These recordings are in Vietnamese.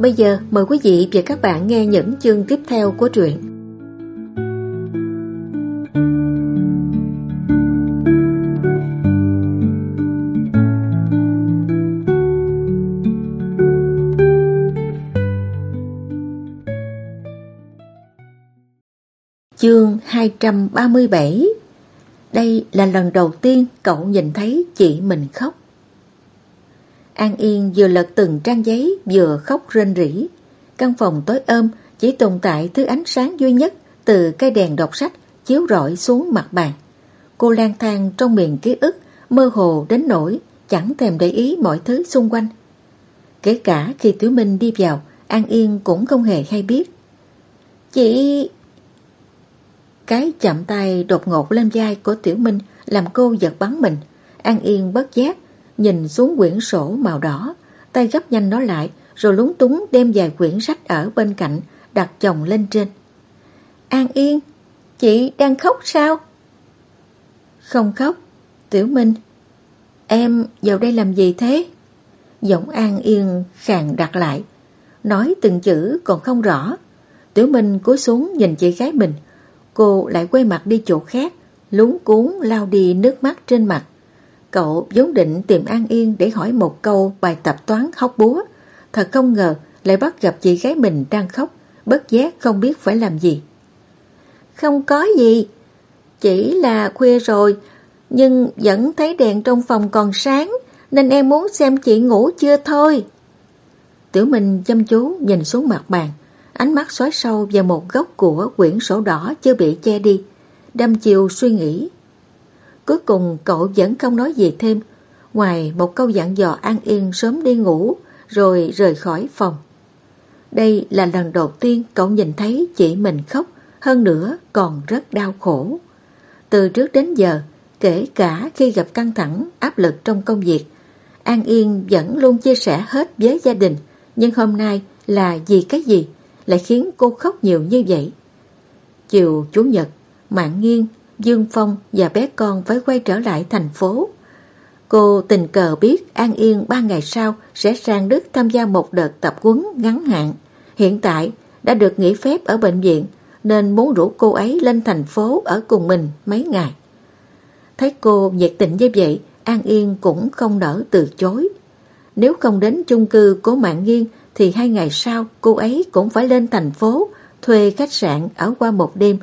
Bây giờ, mời quý vị và các bạn nghe những chương tiếp theo của truyện. Chương 237 Đây là lần đầu tiên cậu nhìn thấy chị mình khóc. An Yên vừa lật từng trang giấy vừa khóc rên rỉ. Căn phòng tối ôm chỉ tồn tại thứ ánh sáng duy nhất từ cây đèn đọc sách chiếu rọi xuống mặt bàn. Cô lang thang trong miền ký ức mơ hồ đến nỗi chẳng thèm để ý mọi thứ xung quanh. Kể cả khi Tiểu Minh đi vào, An Yên cũng không hề hay biết. Chị... Cái chậm tay đột ngột lên vai của Tiểu Minh làm cô giật bắn mình. An Yên bất giác nhìn xuống quyển sổ màu đỏ, tay gấp nhanh nó lại, rồi lúng túng đem vài quyển sách ở bên cạnh, đặt chồng lên trên. An Yên, chị đang khóc sao? Không khóc, Tiểu Minh. Em vào đây làm gì thế? Giọng An Yên khàn đặt lại, nói từng chữ còn không rõ. Tiểu Minh cúi xuống nhìn chị gái mình, cô lại quay mặt đi chỗ khác, lúng cuốn lao đi nước mắt trên mặt. Cậu vốn định tìm An Yên để hỏi một câu bài tập toán hóc búa. Thật không ngờ lại bắt gặp chị gái mình đang khóc, bất giác không biết phải làm gì. Không có gì, chỉ là khuya rồi, nhưng vẫn thấy đèn trong phòng còn sáng, nên em muốn xem chị ngủ chưa thôi. Tiểu Minh chăm chú nhìn xuống mặt bàn, ánh mắt xói sâu vào một góc của quyển sổ đỏ chưa bị che đi, đâm chiều suy nghĩ. Cuối cùng cậu vẫn không nói gì thêm, ngoài một câu dặn dò An Yên sớm đi ngủ rồi rời khỏi phòng. Đây là lần đầu tiên cậu nhìn thấy chị mình khóc, hơn nữa còn rất đau khổ. Từ trước đến giờ, kể cả khi gặp căng thẳng, áp lực trong công việc, An Yên vẫn luôn chia sẻ hết với gia đình, nhưng hôm nay là vì cái gì lại khiến cô khóc nhiều như vậy? Chiều Chủ nhật, Mạng Nghiên Dương Phong và bé con phải quay trở lại thành phố. Cô tình cờ biết An Yên ba ngày sau sẽ sang Đức tham gia một đợt tập quấn ngắn hạn. Hiện tại đã được nghỉ phép ở bệnh viện nên muốn rủ cô ấy lên thành phố ở cùng mình mấy ngày. Thấy cô nhiệt tình như vậy, An Yên cũng không nỡ từ chối. Nếu không đến chung cư cố mạng nghiêng thì hai ngày sau cô ấy cũng phải lên thành phố thuê khách sạn ở qua một đêm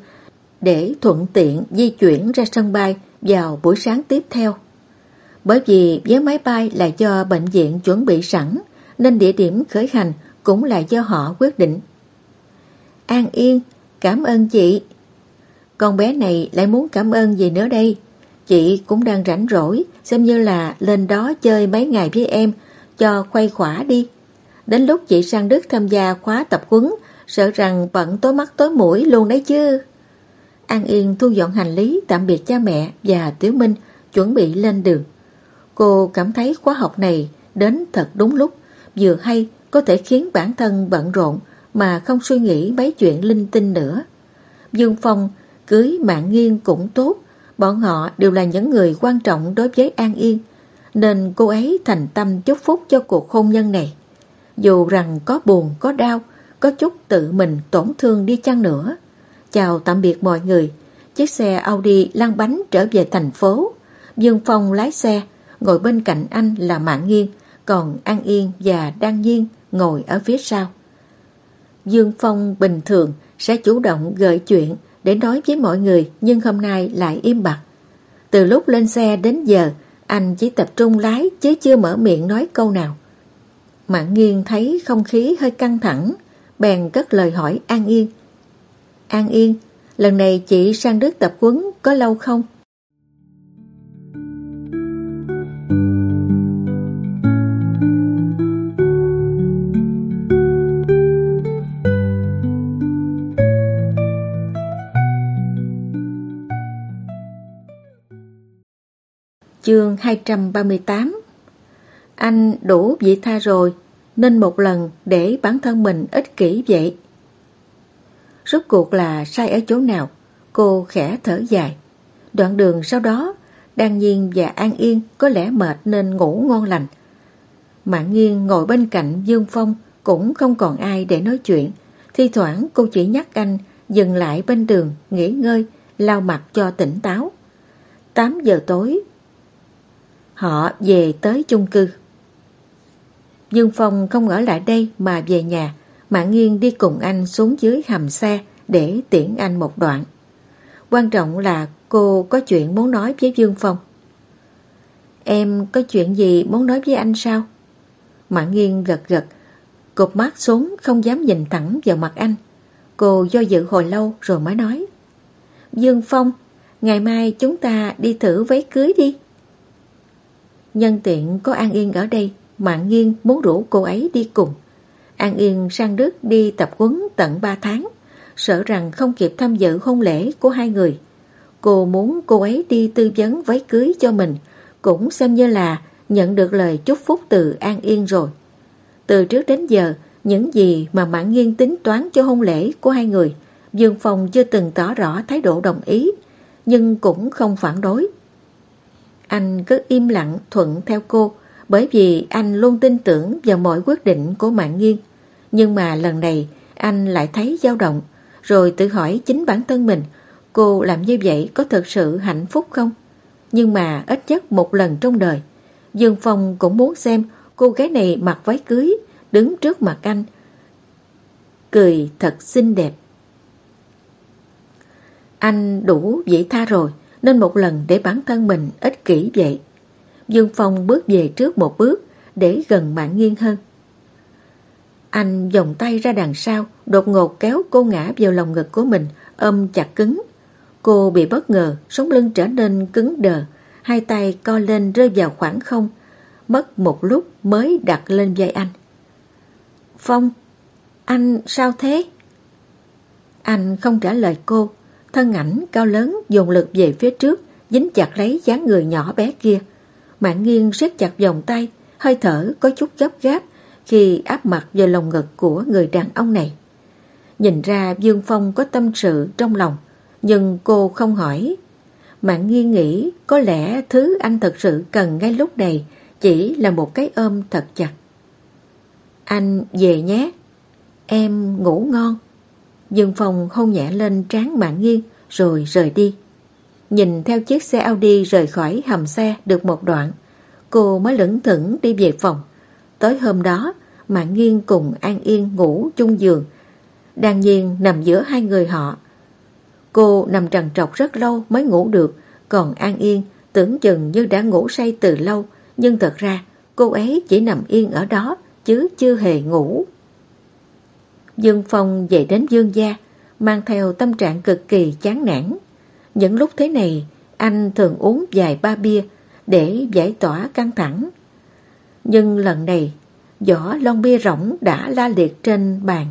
để thuận tiện di chuyển ra sân bay vào buổi sáng tiếp theo. Bởi vì vé máy bay là do bệnh viện chuẩn bị sẵn, nên địa điểm khởi hành cũng là do họ quyết định. An Yên, cảm ơn chị. Con bé này lại muốn cảm ơn gì nữa đây? Chị cũng đang rảnh rỗi, xem như là lên đó chơi mấy ngày với em, cho khuây khỏa đi. Đến lúc chị sang Đức tham gia khóa tập quấn, sợ rằng bận tối mắt tối mũi luôn đấy chứ. An Yên thu dọn hành lý tạm biệt cha mẹ và Tiểu Minh chuẩn bị lên đường. Cô cảm thấy khóa học này đến thật đúng lúc, vừa hay có thể khiến bản thân bận rộn mà không suy nghĩ mấy chuyện linh tinh nữa. Dương Phong cưới mạng nghiêng cũng tốt, bọn họ đều là những người quan trọng đối với An Yên, nên cô ấy thành tâm chúc phúc cho cuộc hôn nhân này. Dù rằng có buồn, có đau, có chút tự mình tổn thương đi chăng nữa, Chào tạm biệt mọi người. Chiếc xe Audi lăn bánh trở về thành phố. Dương Phong lái xe, ngồi bên cạnh anh là Mạng Nghiên, còn An Yên và Đăng Nhiên ngồi ở phía sau. Dương Phong bình thường sẽ chủ động gợi chuyện để nói với mọi người nhưng hôm nay lại im bặt. Từ lúc lên xe đến giờ, anh chỉ tập trung lái chứ chưa mở miệng nói câu nào. Mạng Nghiên thấy không khí hơi căng thẳng, bèn cất lời hỏi An Yên. An Yên, lần này chị sang Đức tập huấn có lâu không? Chương 238 Anh đủ vị tha rồi, nên một lần để bản thân mình ích kỷ vậy. Rốt cuộc là sai ở chỗ nào? Cô khẽ thở dài. Đoạn đường sau đó, Đan Nhiên và An Yên có lẽ mệt nên ngủ ngon lành. Mạng Nghiên ngồi bên cạnh Dương Phong cũng không còn ai để nói chuyện. Thi thoảng cô chỉ nhắc anh dừng lại bên đường, nghỉ ngơi, lau mặt cho tỉnh táo. 8 giờ tối, họ về tới chung cư. Dương Phong không ở lại đây mà về nhà, Mạng Nghiên đi cùng anh xuống dưới hầm xe để tiễn anh một đoạn. Quan trọng là cô có chuyện muốn nói với Dương Phong. Em có chuyện gì muốn nói với anh sao? Mạng Nghiên gật gật, cụp mắt xuống không dám nhìn thẳng vào mặt anh. Cô do dự hồi lâu rồi mới nói. Dương Phong, ngày mai chúng ta đi thử váy cưới đi. Nhân tiện có An Yên ở đây, Mạng Nghiên muốn rủ cô ấy đi cùng. An Yên sang Đức đi tập huấn tận 3 tháng, sợ rằng không kịp tham dự hôn lễ của hai người. Cô muốn cô ấy đi tư vấn váy cưới cho mình, cũng xem như là nhận được lời chúc phúc từ An Yên rồi. Từ trước đến giờ, những gì mà Mãn Nghiên tính toán cho hôn lễ của hai người, Dương Phong chưa từng tỏ rõ thái độ đồng ý, nhưng cũng không phản đối. Anh cứ im lặng thuận theo cô, bởi vì anh luôn tin tưởng vào mọi quyết định của Mạng Nghiên. Nhưng mà lần này anh lại thấy dao động, rồi tự hỏi chính bản thân mình, cô làm như vậy có thật sự hạnh phúc không? Nhưng mà ít nhất một lần trong đời, Dương Phong cũng muốn xem cô gái này mặc váy cưới, đứng trước mặt anh. Cười thật xinh đẹp. Anh đủ dễ tha rồi, nên một lần để bản thân mình ích kỷ vậy. Dương Phong bước về trước một bước để gần mạng nghiêng hơn. Anh vòng tay ra đằng sau, đột ngột kéo cô ngã vào lòng ngực của mình, ôm chặt cứng. Cô bị bất ngờ, sống lưng trở nên cứng đờ, hai tay co lên rơi vào khoảng không, mất một lúc mới đặt lên vai anh. Phong, anh sao thế? Anh không trả lời cô, thân ảnh cao lớn dồn lực về phía trước, dính chặt lấy dáng người nhỏ bé kia. Mạng nghiêng siết chặt vòng tay, hơi thở có chút gấp gáp khi áp mặt vào lồng ngực của người đàn ông này. Nhìn ra Dương Phong có tâm sự trong lòng, nhưng cô không hỏi. Mạng nghi nghĩ có lẽ thứ anh thật sự cần ngay lúc này chỉ là một cái ôm thật chặt. Anh về nhé, em ngủ ngon. Dương Phong hôn nhẹ lên trán mạng nghiêng rồi rời đi. Nhìn theo chiếc xe Audi rời khỏi hầm xe được một đoạn, cô mới lững thững đi về phòng tới hôm đó, Mạng Nghiên cùng An Yên ngủ chung giường. Đan nhiên nằm giữa hai người họ. Cô nằm trằn trọc rất lâu mới ngủ được, còn An Yên tưởng chừng như đã ngủ say từ lâu, nhưng thật ra cô ấy chỉ nằm yên ở đó chứ chưa hề ngủ. Dương Phong về đến Dương Gia, mang theo tâm trạng cực kỳ chán nản. Những lúc thế này, anh thường uống vài ba bia để giải tỏa căng thẳng. Nhưng lần này, vỏ lon bia rỗng đã la liệt trên bàn.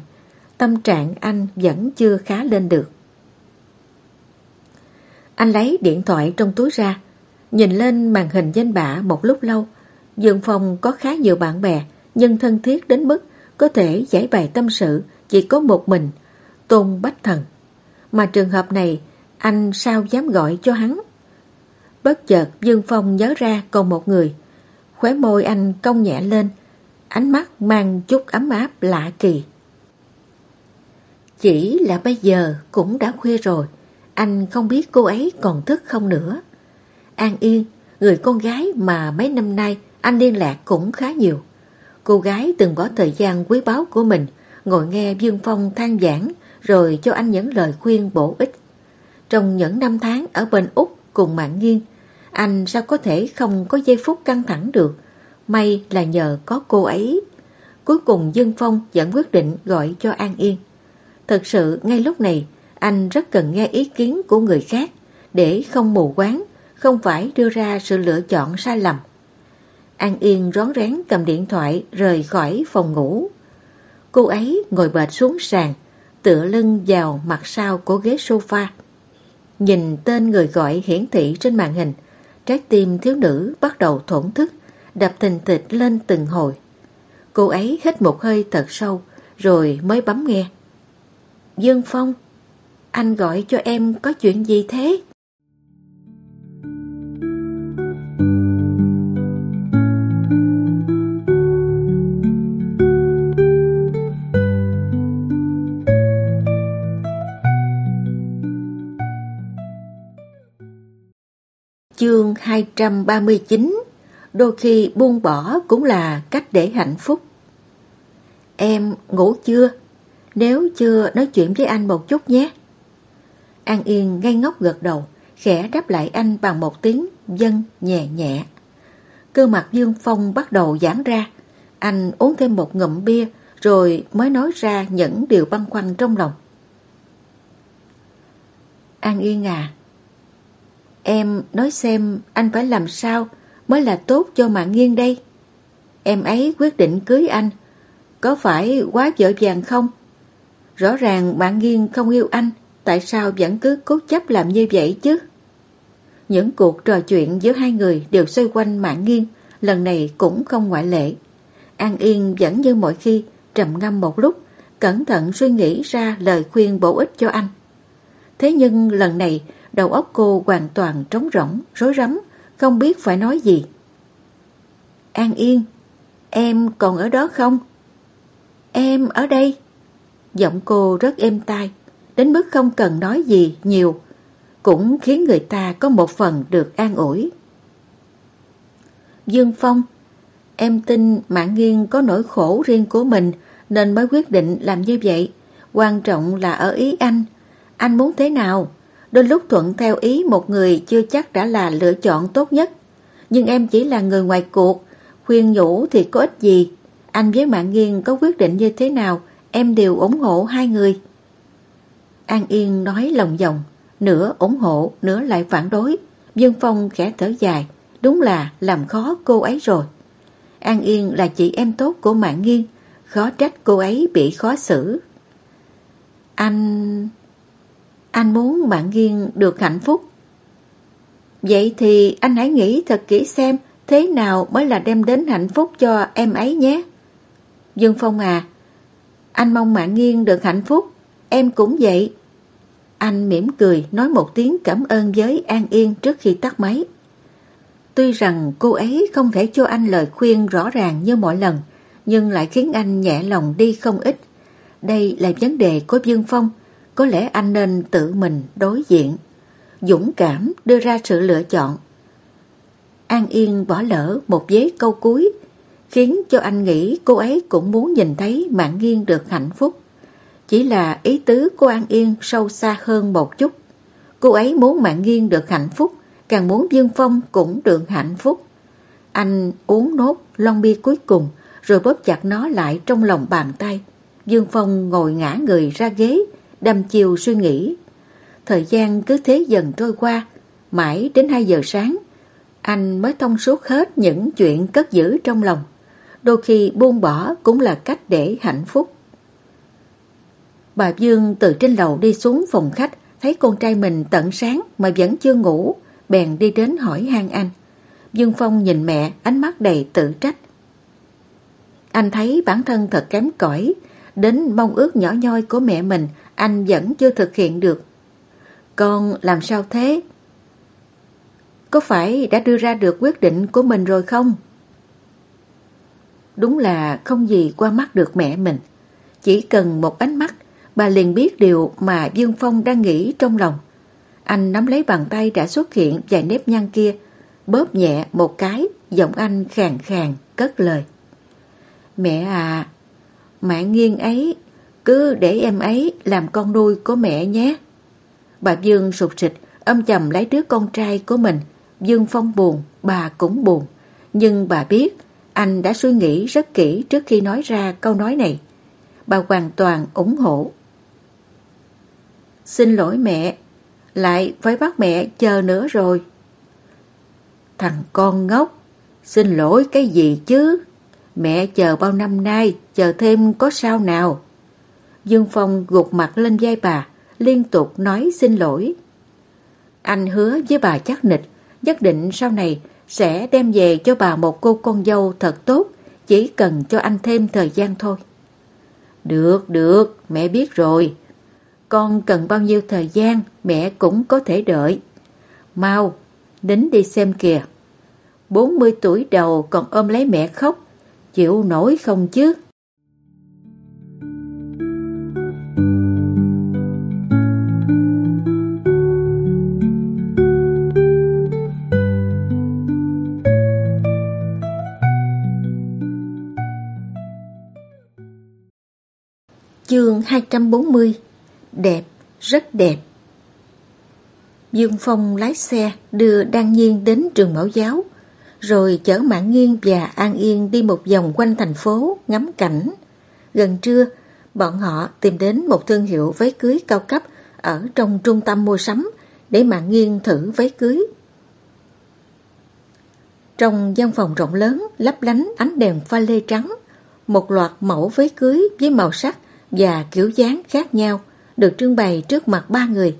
Tâm trạng anh vẫn chưa khá lên được. Anh lấy điện thoại trong túi ra, nhìn lên màn hình danh bạ một lúc lâu. Dương Phong có khá nhiều bạn bè, nhưng thân thiết đến mức có thể giải bày tâm sự chỉ có một mình, Tôn Bách Thần. Mà trường hợp này, anh sao dám gọi cho hắn? Bất chợt Dương Phong nhớ ra còn một người. Khóe môi anh cong nhẹ lên, ánh mắt mang chút ấm áp lạ kỳ. Chỉ là bây giờ cũng đã khuya rồi, anh không biết cô ấy còn thức không nữa. An Yên, người con gái mà mấy năm nay anh liên lạc cũng khá nhiều. Cô gái từng bỏ thời gian quý báu của mình ngồi nghe Dương Phong than giảng rồi cho anh những lời khuyên bổ ích. Trong những năm tháng ở bên Úc cùng mạng Nghiên, anh sao có thể không có giây phút căng thẳng được. May là nhờ có cô ấy. Cuối cùng Dương Phong vẫn quyết định gọi cho An Yên. Thật sự ngay lúc này, anh rất cần nghe ý kiến của người khác để không mù quáng, không phải đưa ra sự lựa chọn sai lầm. An Yên rón rén cầm điện thoại rời khỏi phòng ngủ. Cô ấy ngồi bệt xuống sàn, tựa lưng vào mặt sau của ghế sofa. Nhìn tên người gọi hiển thị trên màn hình, Trái tim thiếu nữ bắt đầu thổn thức, đập thình thịch lên từng hồi. Cô ấy hít một hơi thật sâu, rồi mới bấm nghe. Dương Phong, anh gọi cho em có chuyện gì thế? Chương 239 Đôi khi buông bỏ cũng là cách để hạnh phúc. Em ngủ chưa? Nếu chưa nói chuyện với anh một chút nhé. An Yên ngay ngốc gật đầu, khẽ đáp lại anh bằng một tiếng dân nhẹ nhẹ. Cơ mặt Dương Phong bắt đầu giãn ra. Anh uống thêm một ngụm bia rồi mới nói ra những điều băn khoăn trong lòng. An Yên à, em nói xem anh phải làm sao mới là tốt cho mạng nghiêng đây. Em ấy quyết định cưới anh, có phải quá dở dàng không? Rõ ràng bạn nghiêng không yêu anh, tại sao vẫn cứ cố chấp làm như vậy chứ? Những cuộc trò chuyện giữa hai người đều xoay quanh mạng nghiêng, lần này cũng không ngoại lệ. An Yên vẫn như mọi khi, trầm ngâm một lúc, cẩn thận suy nghĩ ra lời khuyên bổ ích cho anh. Thế nhưng lần này, đầu óc cô hoàn toàn trống rỗng, rối rắm, không biết phải nói gì. An Yên, em còn ở đó không? Em ở đây. Giọng cô rất êm tai, đến mức không cần nói gì nhiều, cũng khiến người ta có một phần được an ủi. Dương Phong, em tin Mạng Nghiên có nỗi khổ riêng của mình nên mới quyết định làm như vậy. Quan trọng là ở ý anh. Anh muốn thế nào? Đôi lúc thuận theo ý một người chưa chắc đã là lựa chọn tốt nhất. Nhưng em chỉ là người ngoài cuộc, khuyên nhủ thì có ích gì. Anh với Mạng Nghiên có quyết định như thế nào, em đều ủng hộ hai người. An Yên nói lòng vòng, nửa ủng hộ, nửa lại phản đối. Dương Phong khẽ thở dài, đúng là làm khó cô ấy rồi. An Yên là chị em tốt của Mạng Nghiên, khó trách cô ấy bị khó xử. Anh... Anh muốn bạn Nghiên được hạnh phúc. Vậy thì anh hãy nghĩ thật kỹ xem thế nào mới là đem đến hạnh phúc cho em ấy nhé. Dương Phong à, anh mong Mạng Nghiên được hạnh phúc, em cũng vậy. Anh mỉm cười nói một tiếng cảm ơn với An Yên trước khi tắt máy. Tuy rằng cô ấy không thể cho anh lời khuyên rõ ràng như mọi lần, nhưng lại khiến anh nhẹ lòng đi không ít. Đây là vấn đề của Dương Phong, có lẽ anh nên tự mình đối diện, dũng cảm đưa ra sự lựa chọn. An Yên bỏ lỡ một vế câu cuối, khiến cho anh nghĩ cô ấy cũng muốn nhìn thấy Mạng Nghiên được hạnh phúc. Chỉ là ý tứ của An Yên sâu xa hơn một chút. Cô ấy muốn Mạng Nghiên được hạnh phúc, càng muốn Dương Phong cũng được hạnh phúc. Anh uống nốt lon bia cuối cùng, rồi bóp chặt nó lại trong lòng bàn tay. Dương Phong ngồi ngã người ra ghế, đâm chiều suy nghĩ. Thời gian cứ thế dần trôi qua, mãi đến 2 giờ sáng, anh mới thông suốt hết những chuyện cất giữ trong lòng. Đôi khi buông bỏ cũng là cách để hạnh phúc. Bà Dương từ trên lầu đi xuống phòng khách, thấy con trai mình tận sáng mà vẫn chưa ngủ, bèn đi đến hỏi han anh. Dương Phong nhìn mẹ, ánh mắt đầy tự trách. Anh thấy bản thân thật kém cỏi, đến mong ước nhỏ nhoi của mẹ mình anh vẫn chưa thực hiện được. Con làm sao thế? Có phải đã đưa ra được quyết định của mình rồi không? Đúng là không gì qua mắt được mẹ mình. Chỉ cần một ánh mắt, bà liền biết điều mà Dương Phong đang nghĩ trong lòng. Anh nắm lấy bàn tay đã xuất hiện vài nếp nhăn kia, bóp nhẹ một cái, giọng anh khàn khàn, cất lời. Mẹ à, mạng nghiêng ấy, cứ để em ấy làm con nuôi của mẹ nhé. Bà Dương sụt sịch, âm chầm lấy đứa con trai của mình. Dương Phong buồn, bà cũng buồn. Nhưng bà biết, anh đã suy nghĩ rất kỹ trước khi nói ra câu nói này. Bà hoàn toàn ủng hộ. Xin lỗi mẹ, lại phải bắt mẹ chờ nữa rồi. Thằng con ngốc, xin lỗi cái gì chứ? Mẹ chờ bao năm nay, chờ thêm có sao nào? Dương Phong gục mặt lên vai bà, liên tục nói xin lỗi. Anh hứa với bà chắc nịch, nhất định sau này sẽ đem về cho bà một cô con dâu thật tốt, chỉ cần cho anh thêm thời gian thôi. Được, được, mẹ biết rồi. Con cần bao nhiêu thời gian mẹ cũng có thể đợi. Mau, đến đi xem kìa. 40 tuổi đầu còn ôm lấy mẹ khóc, chịu nổi không chứ? 240 Đẹp, rất đẹp Dương Phong lái xe đưa Đan Nhiên đến trường mẫu giáo, rồi chở Mạng Nghiên và An Yên đi một vòng quanh thành phố ngắm cảnh. Gần trưa, bọn họ tìm đến một thương hiệu váy cưới cao cấp ở trong trung tâm mua sắm để Mạng Nghiên thử váy cưới. Trong gian phòng rộng lớn lấp lánh ánh đèn pha lê trắng, một loạt mẫu váy cưới với màu sắc và kiểu dáng khác nhau được trưng bày trước mặt ba người.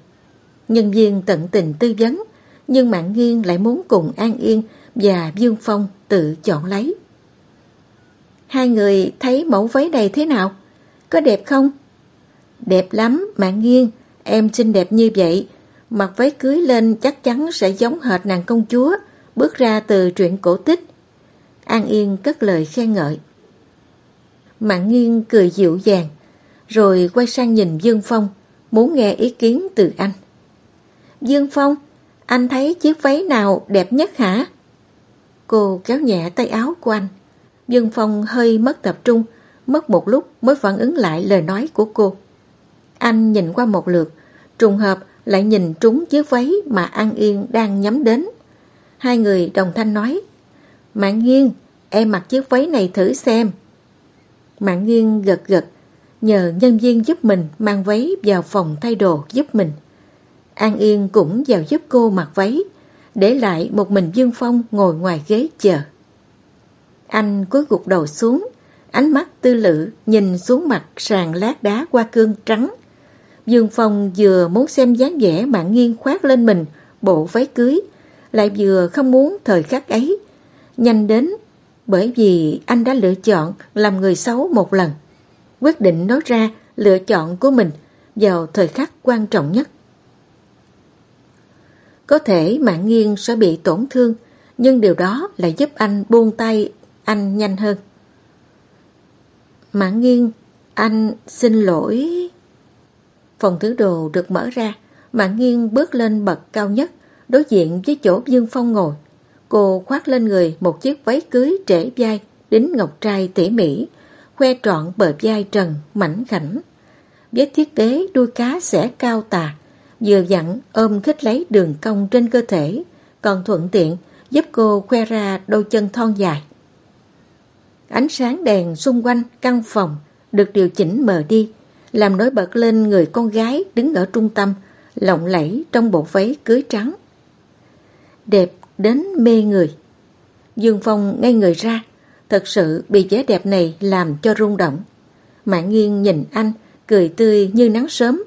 Nhân viên tận tình tư vấn, nhưng Mạng Nghiên lại muốn cùng An Yên và Dương Phong tự chọn lấy. Hai người thấy mẫu váy này thế nào? Có đẹp không? Đẹp lắm, Mạng Nghiên, em xinh đẹp như vậy. Mặc váy cưới lên chắc chắn sẽ giống hệt nàng công chúa, bước ra từ truyện cổ tích. An Yên cất lời khen ngợi. Mạng Nghiên cười dịu dàng, rồi quay sang nhìn Dương Phong, muốn nghe ý kiến từ anh. Dương Phong, anh thấy chiếc váy nào đẹp nhất hả? Cô kéo nhẹ tay áo của anh. Dương Phong hơi mất tập trung, mất một lúc mới phản ứng lại lời nói của cô. Anh nhìn qua một lượt, trùng hợp lại nhìn trúng chiếc váy mà An Yên đang nhắm đến. Hai người đồng thanh nói, Mạng Nghiên, em mặc chiếc váy này thử xem. Mạng Nghiên gật gật, nhờ nhân viên giúp mình mang váy vào phòng thay đồ giúp mình. An Yên cũng vào giúp cô mặc váy, để lại một mình Dương Phong ngồi ngoài ghế chờ. Anh cúi gục đầu xuống, ánh mắt tư lự nhìn xuống mặt sàn lát đá qua cương trắng. Dương Phong vừa muốn xem dáng vẻ mạng nghiêng khoát lên mình bộ váy cưới, lại vừa không muốn thời khắc ấy. Nhanh đến, bởi vì anh đã lựa chọn làm người xấu một lần quyết định nói ra lựa chọn của mình vào thời khắc quan trọng nhất. Có thể mạng nghiêng sẽ bị tổn thương, nhưng điều đó lại giúp anh buông tay anh nhanh hơn. Mạng nghiêng, anh xin lỗi. Phòng thứ đồ được mở ra, mạng nghiêng bước lên bậc cao nhất, đối diện với chỗ Dương Phong ngồi. Cô khoác lên người một chiếc váy cưới trễ vai, đính ngọc trai tỉ mỉ, khoe trọn bờ vai trần, mảnh khảnh. Với thiết kế đuôi cá sẽ cao tà, vừa dặn ôm khích lấy đường cong trên cơ thể, còn thuận tiện giúp cô khoe ra đôi chân thon dài. Ánh sáng đèn xung quanh căn phòng được điều chỉnh mờ đi, làm nổi bật lên người con gái đứng ở trung tâm, lộng lẫy trong bộ váy cưới trắng. Đẹp đến mê người. Dương Phong ngay người ra, Thật sự bị vẻ đẹp này làm cho rung động. Mạng nghiêng nhìn anh, cười tươi như nắng sớm.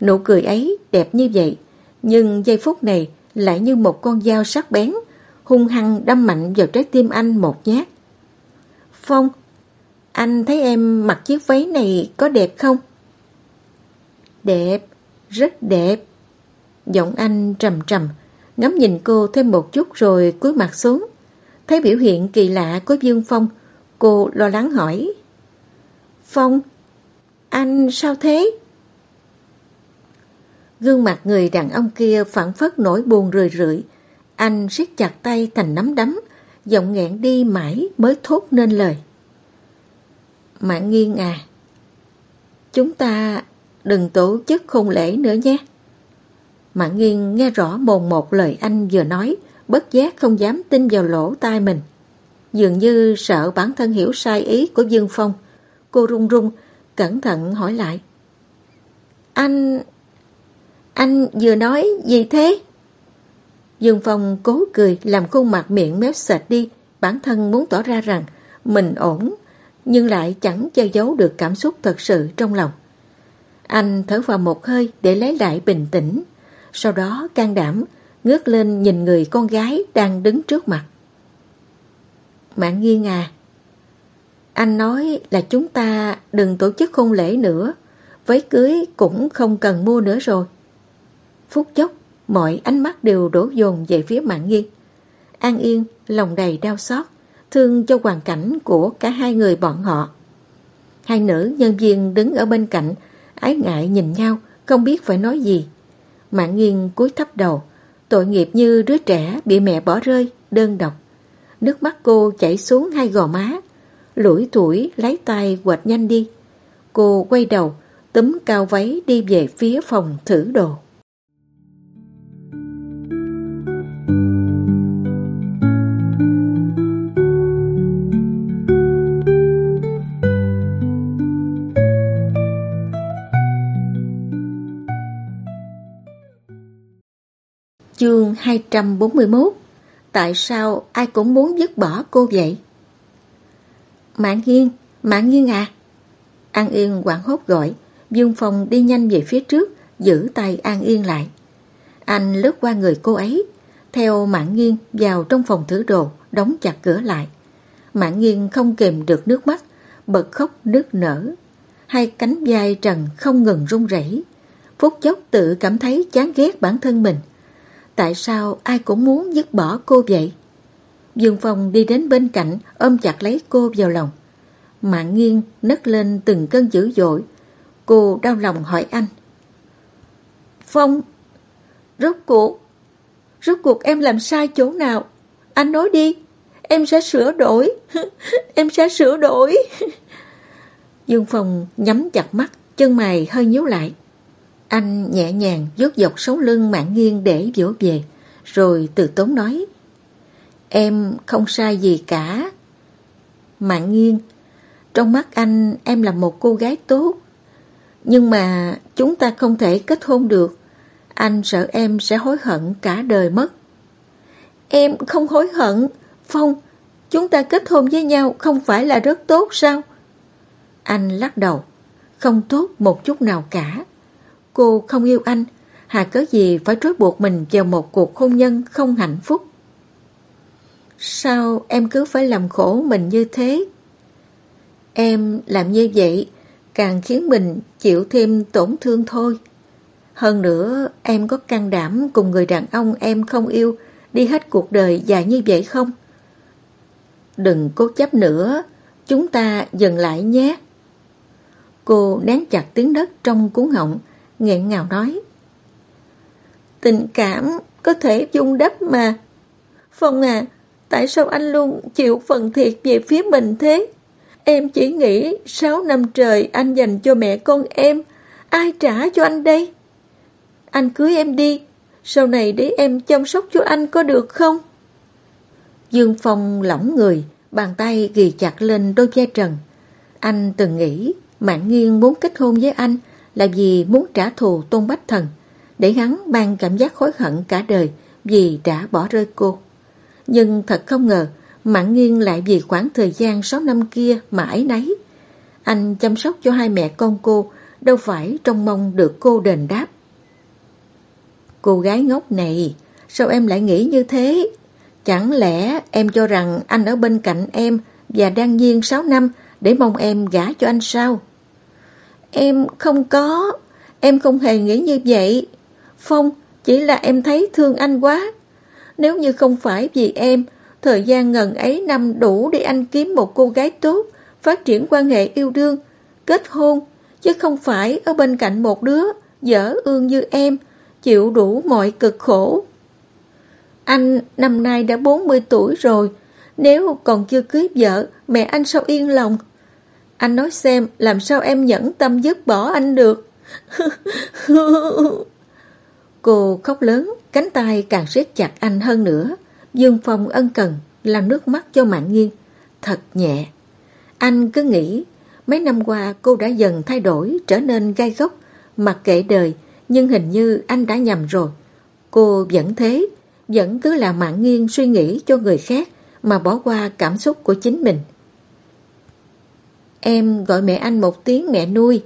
Nụ cười ấy đẹp như vậy, nhưng giây phút này lại như một con dao sắc bén, hung hăng đâm mạnh vào trái tim anh một nhát. Phong, anh thấy em mặc chiếc váy này có đẹp không? Đẹp, rất đẹp. Giọng anh trầm trầm, ngắm nhìn cô thêm một chút rồi cúi mặt xuống. Thấy biểu hiện kỳ lạ của Dương Phong, cô lo lắng hỏi. Phong, anh sao thế? Gương mặt người đàn ông kia phản phất nổi buồn rười rượi. Anh siết chặt tay thành nắm đấm, giọng nghẹn đi mãi mới thốt nên lời. Mạng nghiêng à, chúng ta đừng tổ chức hôn lễ nữa nhé. Mạng nghiêng nghe rõ mồn một lời anh vừa nói, bất giác không dám tin vào lỗ tai mình. Dường như sợ bản thân hiểu sai ý của Dương Phong. Cô run run, cẩn thận hỏi lại. Anh... Anh vừa nói gì thế? Dương Phong cố cười làm khuôn mặt miệng méo sệt đi, bản thân muốn tỏ ra rằng mình ổn, nhưng lại chẳng che giấu được cảm xúc thật sự trong lòng. Anh thở vào một hơi để lấy lại bình tĩnh, sau đó can đảm ngước lên nhìn người con gái đang đứng trước mặt. Mạng nghiêng à, anh nói là chúng ta đừng tổ chức hôn lễ nữa, váy cưới cũng không cần mua nữa rồi. Phút chốc, mọi ánh mắt đều đổ dồn về phía mạng nghiêng. An Yên, lòng đầy đau xót, thương cho hoàn cảnh của cả hai người bọn họ. Hai nữ nhân viên đứng ở bên cạnh, ái ngại nhìn nhau, không biết phải nói gì. Mạng nghiêng cúi thấp đầu, tội nghiệp như đứa trẻ bị mẹ bỏ rơi, đơn độc. Nước mắt cô chảy xuống hai gò má, lủi tuổi lấy tay quệt nhanh đi. Cô quay đầu, túm cao váy đi về phía phòng thử đồ. Chương 241 Tại sao ai cũng muốn dứt bỏ cô vậy? Mạng Nghiên, mạng Nghiên à? An Yên quảng hốt gọi, Dương Phong đi nhanh về phía trước, giữ tay An Yên lại. Anh lướt qua người cô ấy, theo mạng Nghiên vào trong phòng thử đồ, đóng chặt cửa lại. Mạng Nghiên không kềm được nước mắt, bật khóc nước nở. Hai cánh vai trần không ngừng run rẩy. Phút chốc tự cảm thấy chán ghét bản thân mình. Tại sao ai cũng muốn dứt bỏ cô vậy? Dương Phong đi đến bên cạnh ôm chặt lấy cô vào lòng. Mạng nghiêng nấc lên từng cơn dữ dội. Cô đau lòng hỏi anh. Phong, rốt cuộc, rốt cuộc em làm sai chỗ nào? Anh nói đi, em sẽ sửa đổi, em sẽ sửa đổi. Dương Phong nhắm chặt mắt, chân mày hơi nhíu lại. Anh nhẹ nhàng vuốt dọc sống lưng mạng nghiêng để vỗ về, rồi từ tốn nói. Em không sai gì cả. Mạng nghiêng, trong mắt anh em là một cô gái tốt. Nhưng mà chúng ta không thể kết hôn được. Anh sợ em sẽ hối hận cả đời mất. Em không hối hận. Phong, chúng ta kết hôn với nhau không phải là rất tốt sao? Anh lắc đầu. Không tốt một chút nào cả. Cô không yêu anh. Hà cớ gì phải trói buộc mình vào một cuộc hôn nhân không hạnh phúc. Sao em cứ phải làm khổ mình như thế? Em làm như vậy càng khiến mình chịu thêm tổn thương thôi. Hơn nữa, em có can đảm cùng người đàn ông em không yêu đi hết cuộc đời dài như vậy không? Đừng cố chấp nữa, chúng ta dừng lại nhé. Cô nén chặt tiếng đất trong cuốn họng, nghẹn ngào nói. Tình cảm có thể dung đắp mà. Phong à, tại sao anh luôn chịu phần thiệt về phía mình thế? Em chỉ nghĩ 6 năm trời anh dành cho mẹ con em, ai trả cho anh đây? Anh cưới em đi, sau này để em chăm sóc cho anh có được không? Dương Phong lỏng người, bàn tay ghi chặt lên đôi vai trần. Anh từng nghĩ Mạng Nghiên muốn kết hôn với anh là vì muốn trả thù Tôn Bách Thần, để hắn mang cảm giác hối hận cả đời vì đã bỏ rơi cô. Nhưng thật không ngờ, Mạng Nghiên lại vì khoảng thời gian 6 năm kia mà ấy nấy. Anh chăm sóc cho hai mẹ con cô, đâu phải trông mong được cô đền đáp. Cô gái ngốc này, sao em lại nghĩ như thế? Chẳng lẽ em cho rằng anh ở bên cạnh em và đang nhiên 6 năm để mong em gả cho anh sao? Em không có, em không hề nghĩ như vậy. Phong, chỉ là em thấy thương anh quá. Nếu như không phải vì em, thời gian ngần ấy năm đủ để anh kiếm một cô gái tốt, phát triển quan hệ yêu đương, kết hôn, chứ không phải ở bên cạnh một đứa dở ương như em, chịu đủ mọi cực khổ. Anh năm nay đã 40 tuổi rồi, nếu còn chưa cưới vợ, mẹ anh sao yên lòng? Anh nói xem làm sao em nhẫn tâm dứt bỏ anh được. Cô khóc lớn, cánh tay càng siết chặt anh hơn nữa. Dương Phong ân cần, làm nước mắt cho Mạng Nghiên. Thật nhẹ. Anh cứ nghĩ, mấy năm qua cô đã dần thay đổi, trở nên gai góc, mặc kệ đời, nhưng hình như anh đã nhầm rồi. Cô vẫn thế, vẫn cứ là Mạng Nghiên suy nghĩ cho người khác, mà bỏ qua cảm xúc của chính mình. Em gọi mẹ anh một tiếng mẹ nuôi.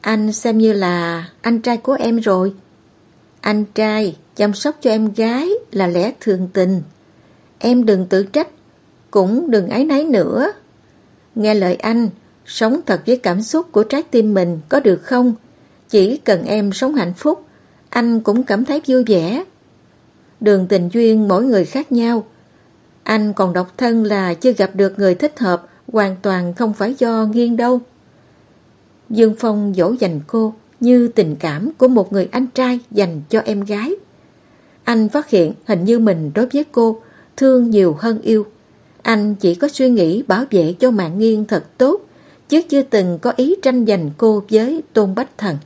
Anh xem như là anh trai của em rồi. Anh trai chăm sóc cho em gái là lẽ thường tình. Em đừng tự trách, cũng đừng ái náy nữa. Nghe lời anh, sống thật với cảm xúc của trái tim mình có được không? Chỉ cần em sống hạnh phúc, anh cũng cảm thấy vui vẻ. Đường tình duyên mỗi người khác nhau. Anh còn độc thân là chưa gặp được người thích hợp, hoàn toàn không phải do nghiêng đâu. Dương Phong dỗ dành cô như tình cảm của một người anh trai dành cho em gái. Anh phát hiện hình như mình đối với cô thương nhiều hơn yêu. Anh chỉ có suy nghĩ bảo vệ cho mạng nghiêng thật tốt, chứ chưa từng có ý tranh giành cô với Tôn Bách Thần.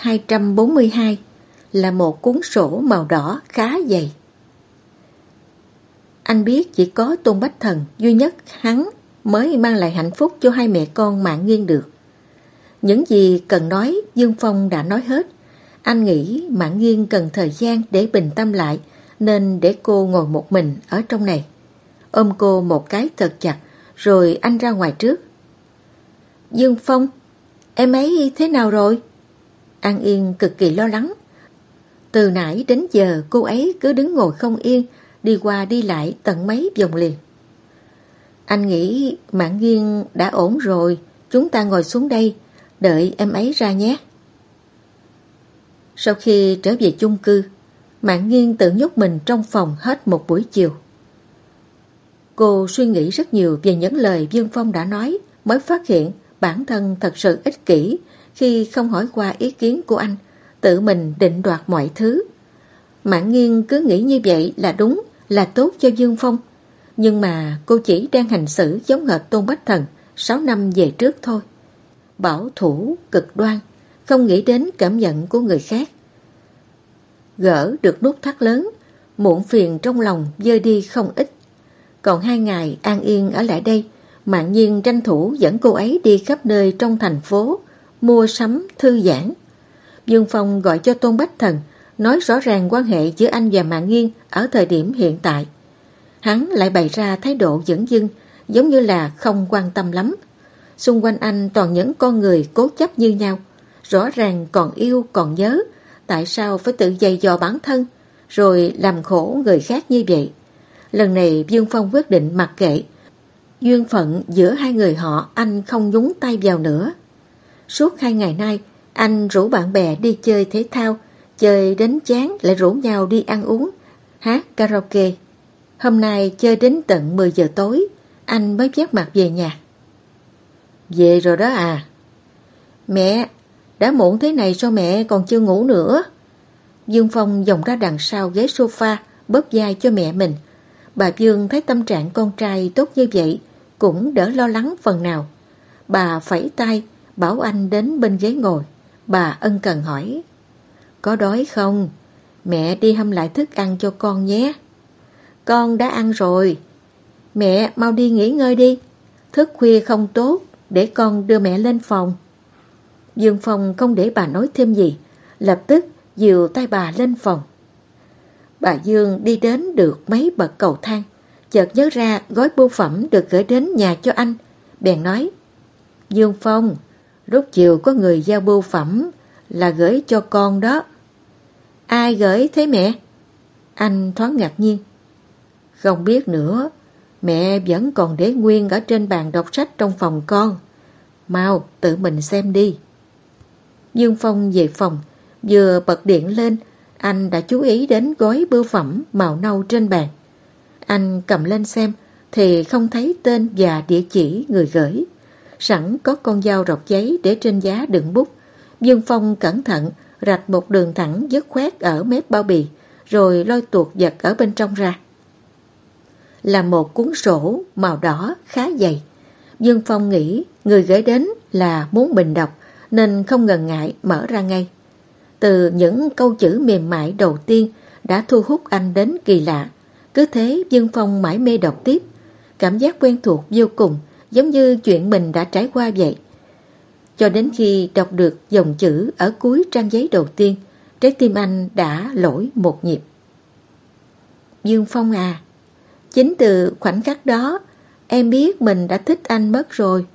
242 là một cuốn sổ màu đỏ khá dày. Anh biết chỉ có Tôn Bách Thần duy nhất hắn mới mang lại hạnh phúc cho hai mẹ con mạng nghiêng được. Những gì cần nói Dương Phong đã nói hết. Anh nghĩ mạng nghiêng cần thời gian để bình tâm lại nên để cô ngồi một mình ở trong này. Ôm cô một cái thật chặt rồi anh ra ngoài trước. Dương Phong, em ấy thế nào rồi? An Yên cực kỳ lo lắng. Từ nãy đến giờ cô ấy cứ đứng ngồi không yên, đi qua đi lại tận mấy vòng liền. Anh nghĩ mạng nghiêng đã ổn rồi, chúng ta ngồi xuống đây, đợi em ấy ra nhé. Sau khi trở về chung cư, mạng nghiêng tự nhốt mình trong phòng hết một buổi chiều. Cô suy nghĩ rất nhiều về những lời Dương Phong đã nói mới phát hiện bản thân thật sự ích kỷ khi không hỏi qua ý kiến của anh, tự mình định đoạt mọi thứ. Mạng nghiêng cứ nghĩ như vậy là đúng, là tốt cho Dương Phong. Nhưng mà cô chỉ đang hành xử giống hệt Tôn Bách Thần 6 năm về trước thôi. Bảo thủ, cực đoan, không nghĩ đến cảm nhận của người khác. Gỡ được nút thắt lớn, muộn phiền trong lòng dơi đi không ít. Còn hai ngày an yên ở lại đây, mạng nhiên tranh thủ dẫn cô ấy đi khắp nơi trong thành phố, mua sắm, thư giãn. Dương Phong gọi cho Tôn Bách Thần, nói rõ ràng quan hệ giữa anh và Mạng Nghiên ở thời điểm hiện tại. Hắn lại bày ra thái độ dẫn dưng, giống như là không quan tâm lắm. Xung quanh anh toàn những con người cố chấp như nhau, rõ ràng còn yêu còn nhớ, tại sao phải tự dày dò bản thân, rồi làm khổ người khác như vậy. Lần này Dương Phong quyết định mặc kệ, duyên phận giữa hai người họ anh không nhúng tay vào nữa. Suốt hai ngày nay, anh rủ bạn bè đi chơi thể thao, chơi đến chán lại rủ nhau đi ăn uống, hát karaoke. Hôm nay chơi đến tận 10 giờ tối, anh mới vác mặt về nhà. Về rồi đó à? Mẹ, đã muộn thế này sao mẹ còn chưa ngủ nữa? Dương Phong dòng ra đằng sau ghế sofa, bóp vai cho mẹ mình. Bà Dương thấy tâm trạng con trai tốt như vậy, cũng đỡ lo lắng phần nào. Bà phẩy tay, bảo anh đến bên ghế ngồi. Bà ân cần hỏi. Có đói không? Mẹ đi hâm lại thức ăn cho con nhé. Con đã ăn rồi. Mẹ mau đi nghỉ ngơi đi. Thức khuya không tốt, để con đưa mẹ lên phòng. Dương Phong không để bà nói thêm gì, lập tức dìu tay bà lên phòng. Bà Dương đi đến được mấy bậc cầu thang, chợt nhớ ra gói bưu phẩm được gửi đến nhà cho anh, bèn nói Dương Phong, lúc chiều có người giao bưu phẩm là gửi cho con đó. Ai gửi thế mẹ? Anh thoáng ngạc nhiên. Không biết nữa, mẹ vẫn còn để nguyên ở trên bàn đọc sách trong phòng con. Mau, tự mình xem đi. Dương Phong về phòng, vừa bật điện lên, anh đã chú ý đến gói bưu phẩm màu nâu trên bàn. Anh cầm lên xem, thì không thấy tên và địa chỉ người gửi. Sẵn có con dao rọc giấy để trên giá đựng bút. Dương Phong cẩn thận rạch một đường thẳng dứt khoét ở mép bao bì, rồi lôi tuột giật ở bên trong ra. Là một cuốn sổ màu đỏ khá dày. Dương Phong nghĩ người gửi đến là muốn bình đọc, nên không ngần ngại mở ra ngay. Từ những câu chữ mềm mại đầu tiên đã thu hút anh đến kỳ lạ. Cứ thế Dương Phong mãi mê đọc tiếp. Cảm giác quen thuộc vô cùng, giống như chuyện mình đã trải qua vậy. Cho đến khi đọc được dòng chữ ở cuối trang giấy đầu tiên, trái tim anh đã lỗi một nhịp. Dương Phong à, chính từ khoảnh khắc đó, em biết mình đã thích anh mất rồi.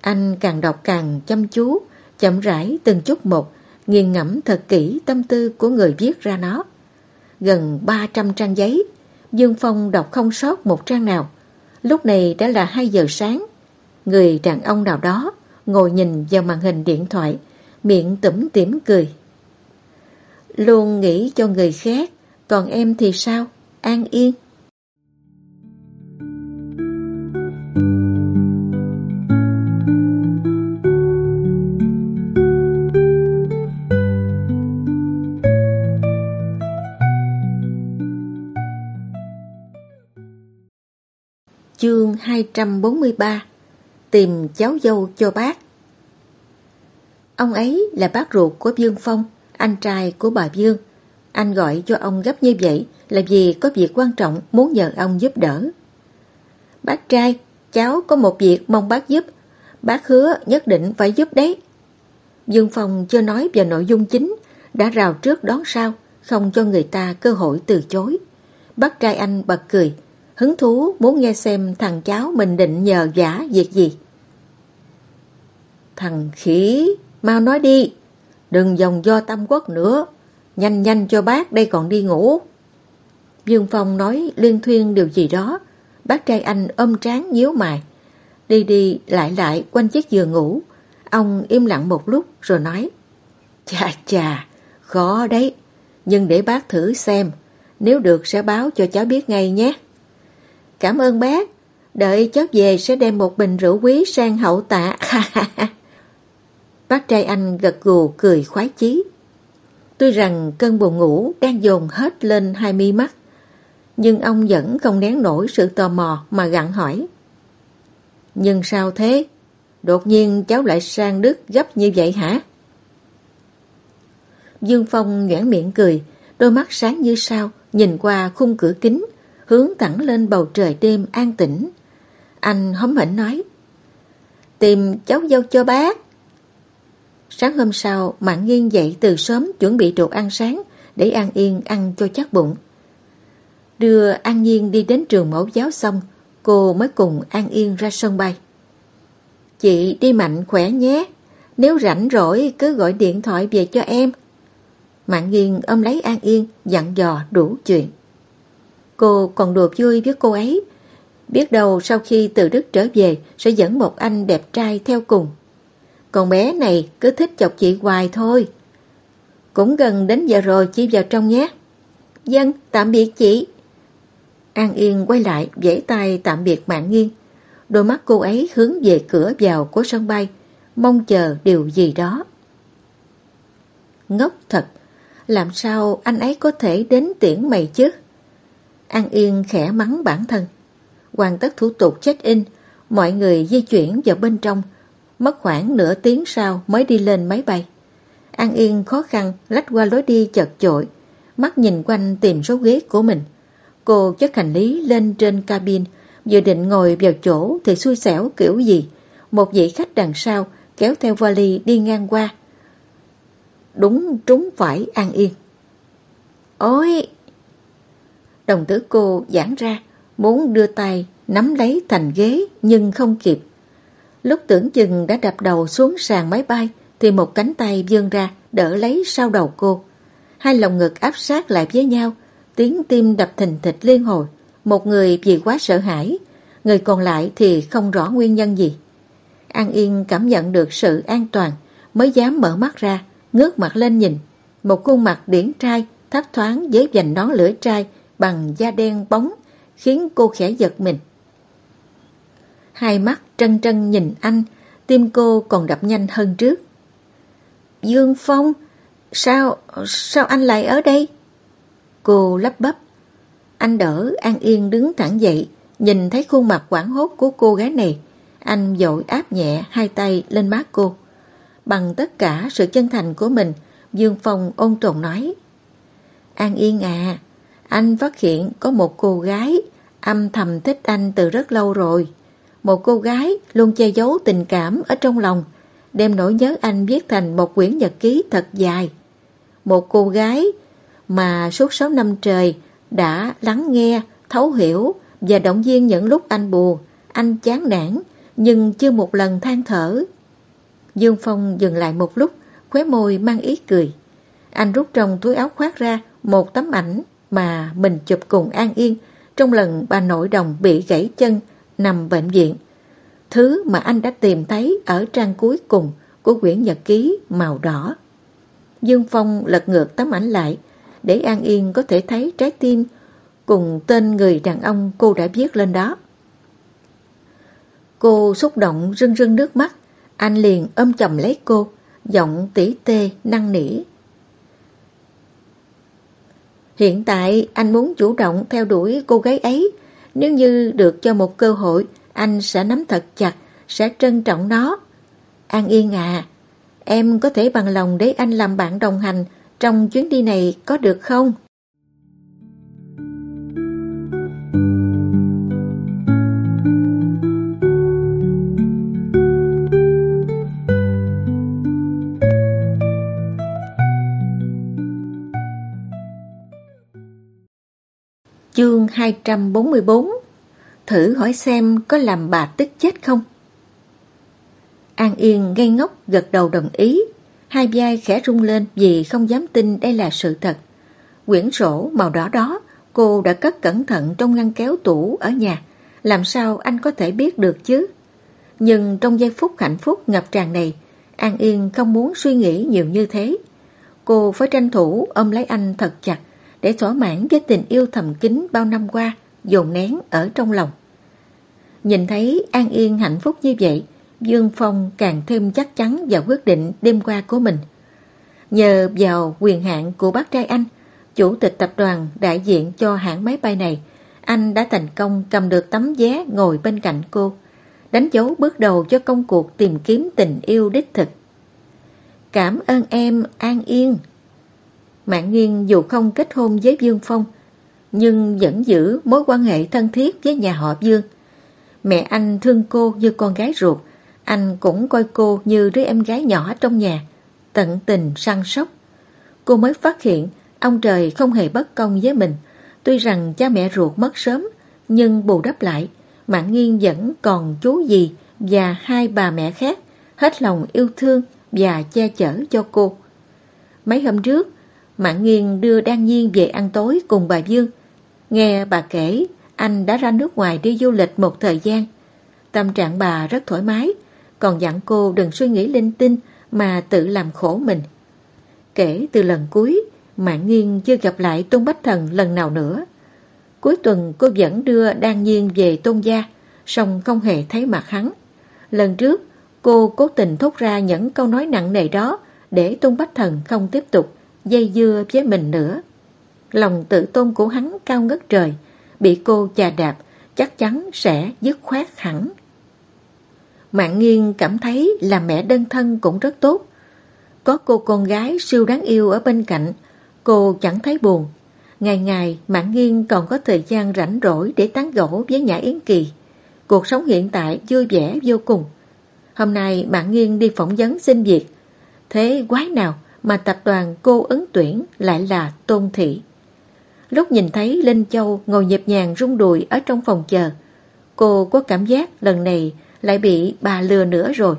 Anh càng đọc càng chăm chú, chậm rãi từng chút một, nghiền ngẫm thật kỹ tâm tư của người viết ra nó. Gần 300 trang giấy, Dương Phong đọc không sót một trang nào. Lúc này đã là 2 giờ sáng. Người đàn ông nào đó ngồi nhìn vào màn hình điện thoại, miệng tủm tỉm cười. Luôn nghĩ cho người khác, còn em thì sao? An yên. Chương 243 Tìm cháu dâu cho bác Ông ấy là bác ruột của Dương Phong, anh trai của bà Dương. Anh gọi cho ông gấp như vậy là vì có việc quan trọng muốn nhờ ông giúp đỡ. Bác trai, cháu có một việc mong bác giúp. Bác hứa nhất định phải giúp đấy. Dương Phong chưa nói về nội dung chính, đã rào trước đón sau, không cho người ta cơ hội từ chối. Bác trai anh bật cười, hứng thú muốn nghe xem thằng cháu mình định nhờ giả việc gì. Thằng khỉ, mau nói đi, đừng dòng do tâm quốc nữa, nhanh nhanh cho bác đây còn đi ngủ. Dương Phong nói liên thuyên điều gì đó, bác trai anh ôm trán nhíu mày, đi đi lại lại quanh chiếc giường ngủ. Ông im lặng một lúc rồi nói, chà chà, khó đấy, nhưng để bác thử xem, nếu được sẽ báo cho cháu biết ngay nhé. Cảm ơn bác. Đợi cháu về sẽ đem một bình rượu quý sang hậu tạ. bác trai anh gật gù cười khoái chí. Tuy rằng cơn buồn ngủ đang dồn hết lên hai mi mắt, nhưng ông vẫn không nén nổi sự tò mò mà gặn hỏi. Nhưng sao thế? Đột nhiên cháu lại sang Đức gấp như vậy hả? Dương Phong nhoảng miệng cười, đôi mắt sáng như sao, nhìn qua khung cửa kính, hướng thẳng lên bầu trời đêm an tĩnh. Anh hóm hỉnh nói, tìm cháu dâu cho bác. Sáng hôm sau, Mạng Nghiên dậy từ sớm chuẩn bị đồ ăn sáng để An Yên ăn cho chắc bụng. Đưa An Nhiên đi đến trường mẫu giáo xong, cô mới cùng An Yên ra sân bay. Chị đi mạnh khỏe nhé, nếu rảnh rỗi cứ gọi điện thoại về cho em. Mạng Nghiên ôm lấy An Yên, dặn dò đủ chuyện. Cô còn đùa vui với cô ấy. Biết đâu sau khi từ Đức trở về sẽ dẫn một anh đẹp trai theo cùng. Còn bé này cứ thích chọc chị hoài thôi. Cũng gần đến giờ rồi chị vào trong nhé. Dân, tạm biệt chị. An Yên quay lại vẫy tay tạm biệt mạng nghiêng. Đôi mắt cô ấy hướng về cửa vào của sân bay, mong chờ điều gì đó. Ngốc thật, làm sao anh ấy có thể đến tiễn mày chứ? An Yên khẽ mắng bản thân. Hoàn tất thủ tục check-in, mọi người di chuyển vào bên trong, mất khoảng nửa tiếng sau mới đi lên máy bay. An Yên khó khăn lách qua lối đi chật chội, mắt nhìn quanh tìm số ghế của mình. Cô chất hành lý lên trên cabin, vừa định ngồi vào chỗ thì xui xẻo kiểu gì. Một vị khách đằng sau kéo theo vali đi ngang qua. Đúng trúng phải An Yên. Ôi, Đồng tử cô giãn ra, muốn đưa tay nắm lấy thành ghế nhưng không kịp. Lúc tưởng chừng đã đập đầu xuống sàn máy bay thì một cánh tay vươn ra đỡ lấy sau đầu cô. Hai lòng ngực áp sát lại với nhau, tiếng tim đập thình thịch liên hồi. Một người vì quá sợ hãi, người còn lại thì không rõ nguyên nhân gì. An Yên cảm nhận được sự an toàn mới dám mở mắt ra, ngước mặt lên nhìn. Một khuôn mặt điển trai thấp thoáng với vành nón lưỡi trai bằng da đen bóng, khiến cô khẽ giật mình. Hai mắt trân trân nhìn anh, tim cô còn đập nhanh hơn trước. Dương Phong, sao, sao anh lại ở đây? Cô lắp bắp. Anh đỡ An Yên đứng thẳng dậy, nhìn thấy khuôn mặt quảng hốt của cô gái này. Anh dội áp nhẹ hai tay lên má cô. Bằng tất cả sự chân thành của mình, Dương Phong ôn tồn nói. An Yên à, anh phát hiện có một cô gái âm thầm thích anh từ rất lâu rồi. Một cô gái luôn che giấu tình cảm ở trong lòng. đem nỗi nhớ anh viết thành một quyển nhật ký thật dài. Một cô gái mà suốt 6 năm trời đã lắng nghe, thấu hiểu và động viên những lúc anh buồn, anh chán nản, nhưng chưa một lần than thở. Dương Phong dừng lại một lúc, khóe môi mang ý cười. Anh rút trong túi áo khoác ra một tấm ảnh mà mình chụp cùng An Yên trong lần bà nội đồng bị gãy chân nằm bệnh viện. Thứ mà anh đã tìm thấy ở trang cuối cùng của quyển nhật ký màu đỏ. Dương Phong lật ngược tấm ảnh lại để An Yên có thể thấy trái tim cùng tên người đàn ông cô đã viết lên đó. Cô xúc động rưng rưng nước mắt, anh liền ôm chầm lấy cô, giọng tỉ tê năn nỉ. Hiện tại anh muốn chủ động theo đuổi cô gái ấy, nếu như được cho một cơ hội, anh sẽ nắm thật chặt, sẽ trân trọng nó. An Yên à, em có thể bằng lòng để anh làm bạn đồng hành trong chuyến đi này có được không? Chương 244 Thử hỏi xem có làm bà tức chết không? An Yên ngây ngốc gật đầu đồng ý. Hai vai khẽ rung lên vì không dám tin đây là sự thật. Quyển sổ màu đỏ đó, cô đã cất cẩn thận trong ngăn kéo tủ ở nhà. Làm sao anh có thể biết được chứ? Nhưng trong giây phút hạnh phúc ngập tràn này, An Yên không muốn suy nghĩ nhiều như thế. Cô phải tranh thủ ôm lấy anh thật chặt để thỏa mãn với tình yêu thầm kín bao năm qua dồn nén ở trong lòng. Nhìn thấy An Yên hạnh phúc như vậy, Dương Phong càng thêm chắc chắn và quyết định đêm qua của mình. Nhờ vào quyền hạn của bác trai anh, chủ tịch tập đoàn đại diện cho hãng máy bay này, anh đã thành công cầm được tấm vé ngồi bên cạnh cô, đánh dấu bước đầu cho công cuộc tìm kiếm tình yêu đích thực. Cảm ơn em, An Yên. Mạng Nghiên dù không kết hôn với Dương Phong, nhưng vẫn giữ mối quan hệ thân thiết với nhà họ Dương. Mẹ anh thương cô như con gái ruột, anh cũng coi cô như đứa em gái nhỏ trong nhà, tận tình săn sóc. Cô mới phát hiện ông trời không hề bất công với mình, tuy rằng cha mẹ ruột mất sớm, nhưng bù đắp lại, Mạng Nghiên vẫn còn chú gì và hai bà mẹ khác hết lòng yêu thương và che chở cho cô. Mấy hôm trước, Mạng Nghiên đưa Đan Nhiên về ăn tối cùng bà Dương. Nghe bà kể, anh đã ra nước ngoài đi du lịch một thời gian. Tâm trạng bà rất thoải mái, còn dặn cô đừng suy nghĩ linh tinh mà tự làm khổ mình. Kể từ lần cuối, Mạng Nghiên chưa gặp lại Tôn Bách Thần lần nào nữa. Cuối tuần cô vẫn đưa Đan Nhiên về Tôn Gia, song không hề thấy mặt hắn. Lần trước, cô cố tình thốt ra những câu nói nặng nề đó để Tôn Bách Thần không tiếp tục dây dưa với mình nữa. Lòng tự tôn của hắn cao ngất trời, bị cô chà đạp, chắc chắn sẽ dứt khoát hẳn. Mạng nghiêng cảm thấy là mẹ đơn thân cũng rất tốt. Có cô con gái siêu đáng yêu ở bên cạnh, cô chẳng thấy buồn. Ngày ngày Mạng nghiêng còn có thời gian rảnh rỗi để tán gỗ với Nhã Yến Kỳ. Cuộc sống hiện tại vui vẻ vô cùng. Hôm nay Mạng nghiêng đi phỏng vấn xin việc. Thế quái nào mà tập đoàn cô ứng tuyển lại là Tôn Thị. Lúc nhìn thấy Linh Châu ngồi nhịp nhàng rung đùi ở trong phòng chờ, cô có cảm giác lần này lại bị bà lừa nữa rồi.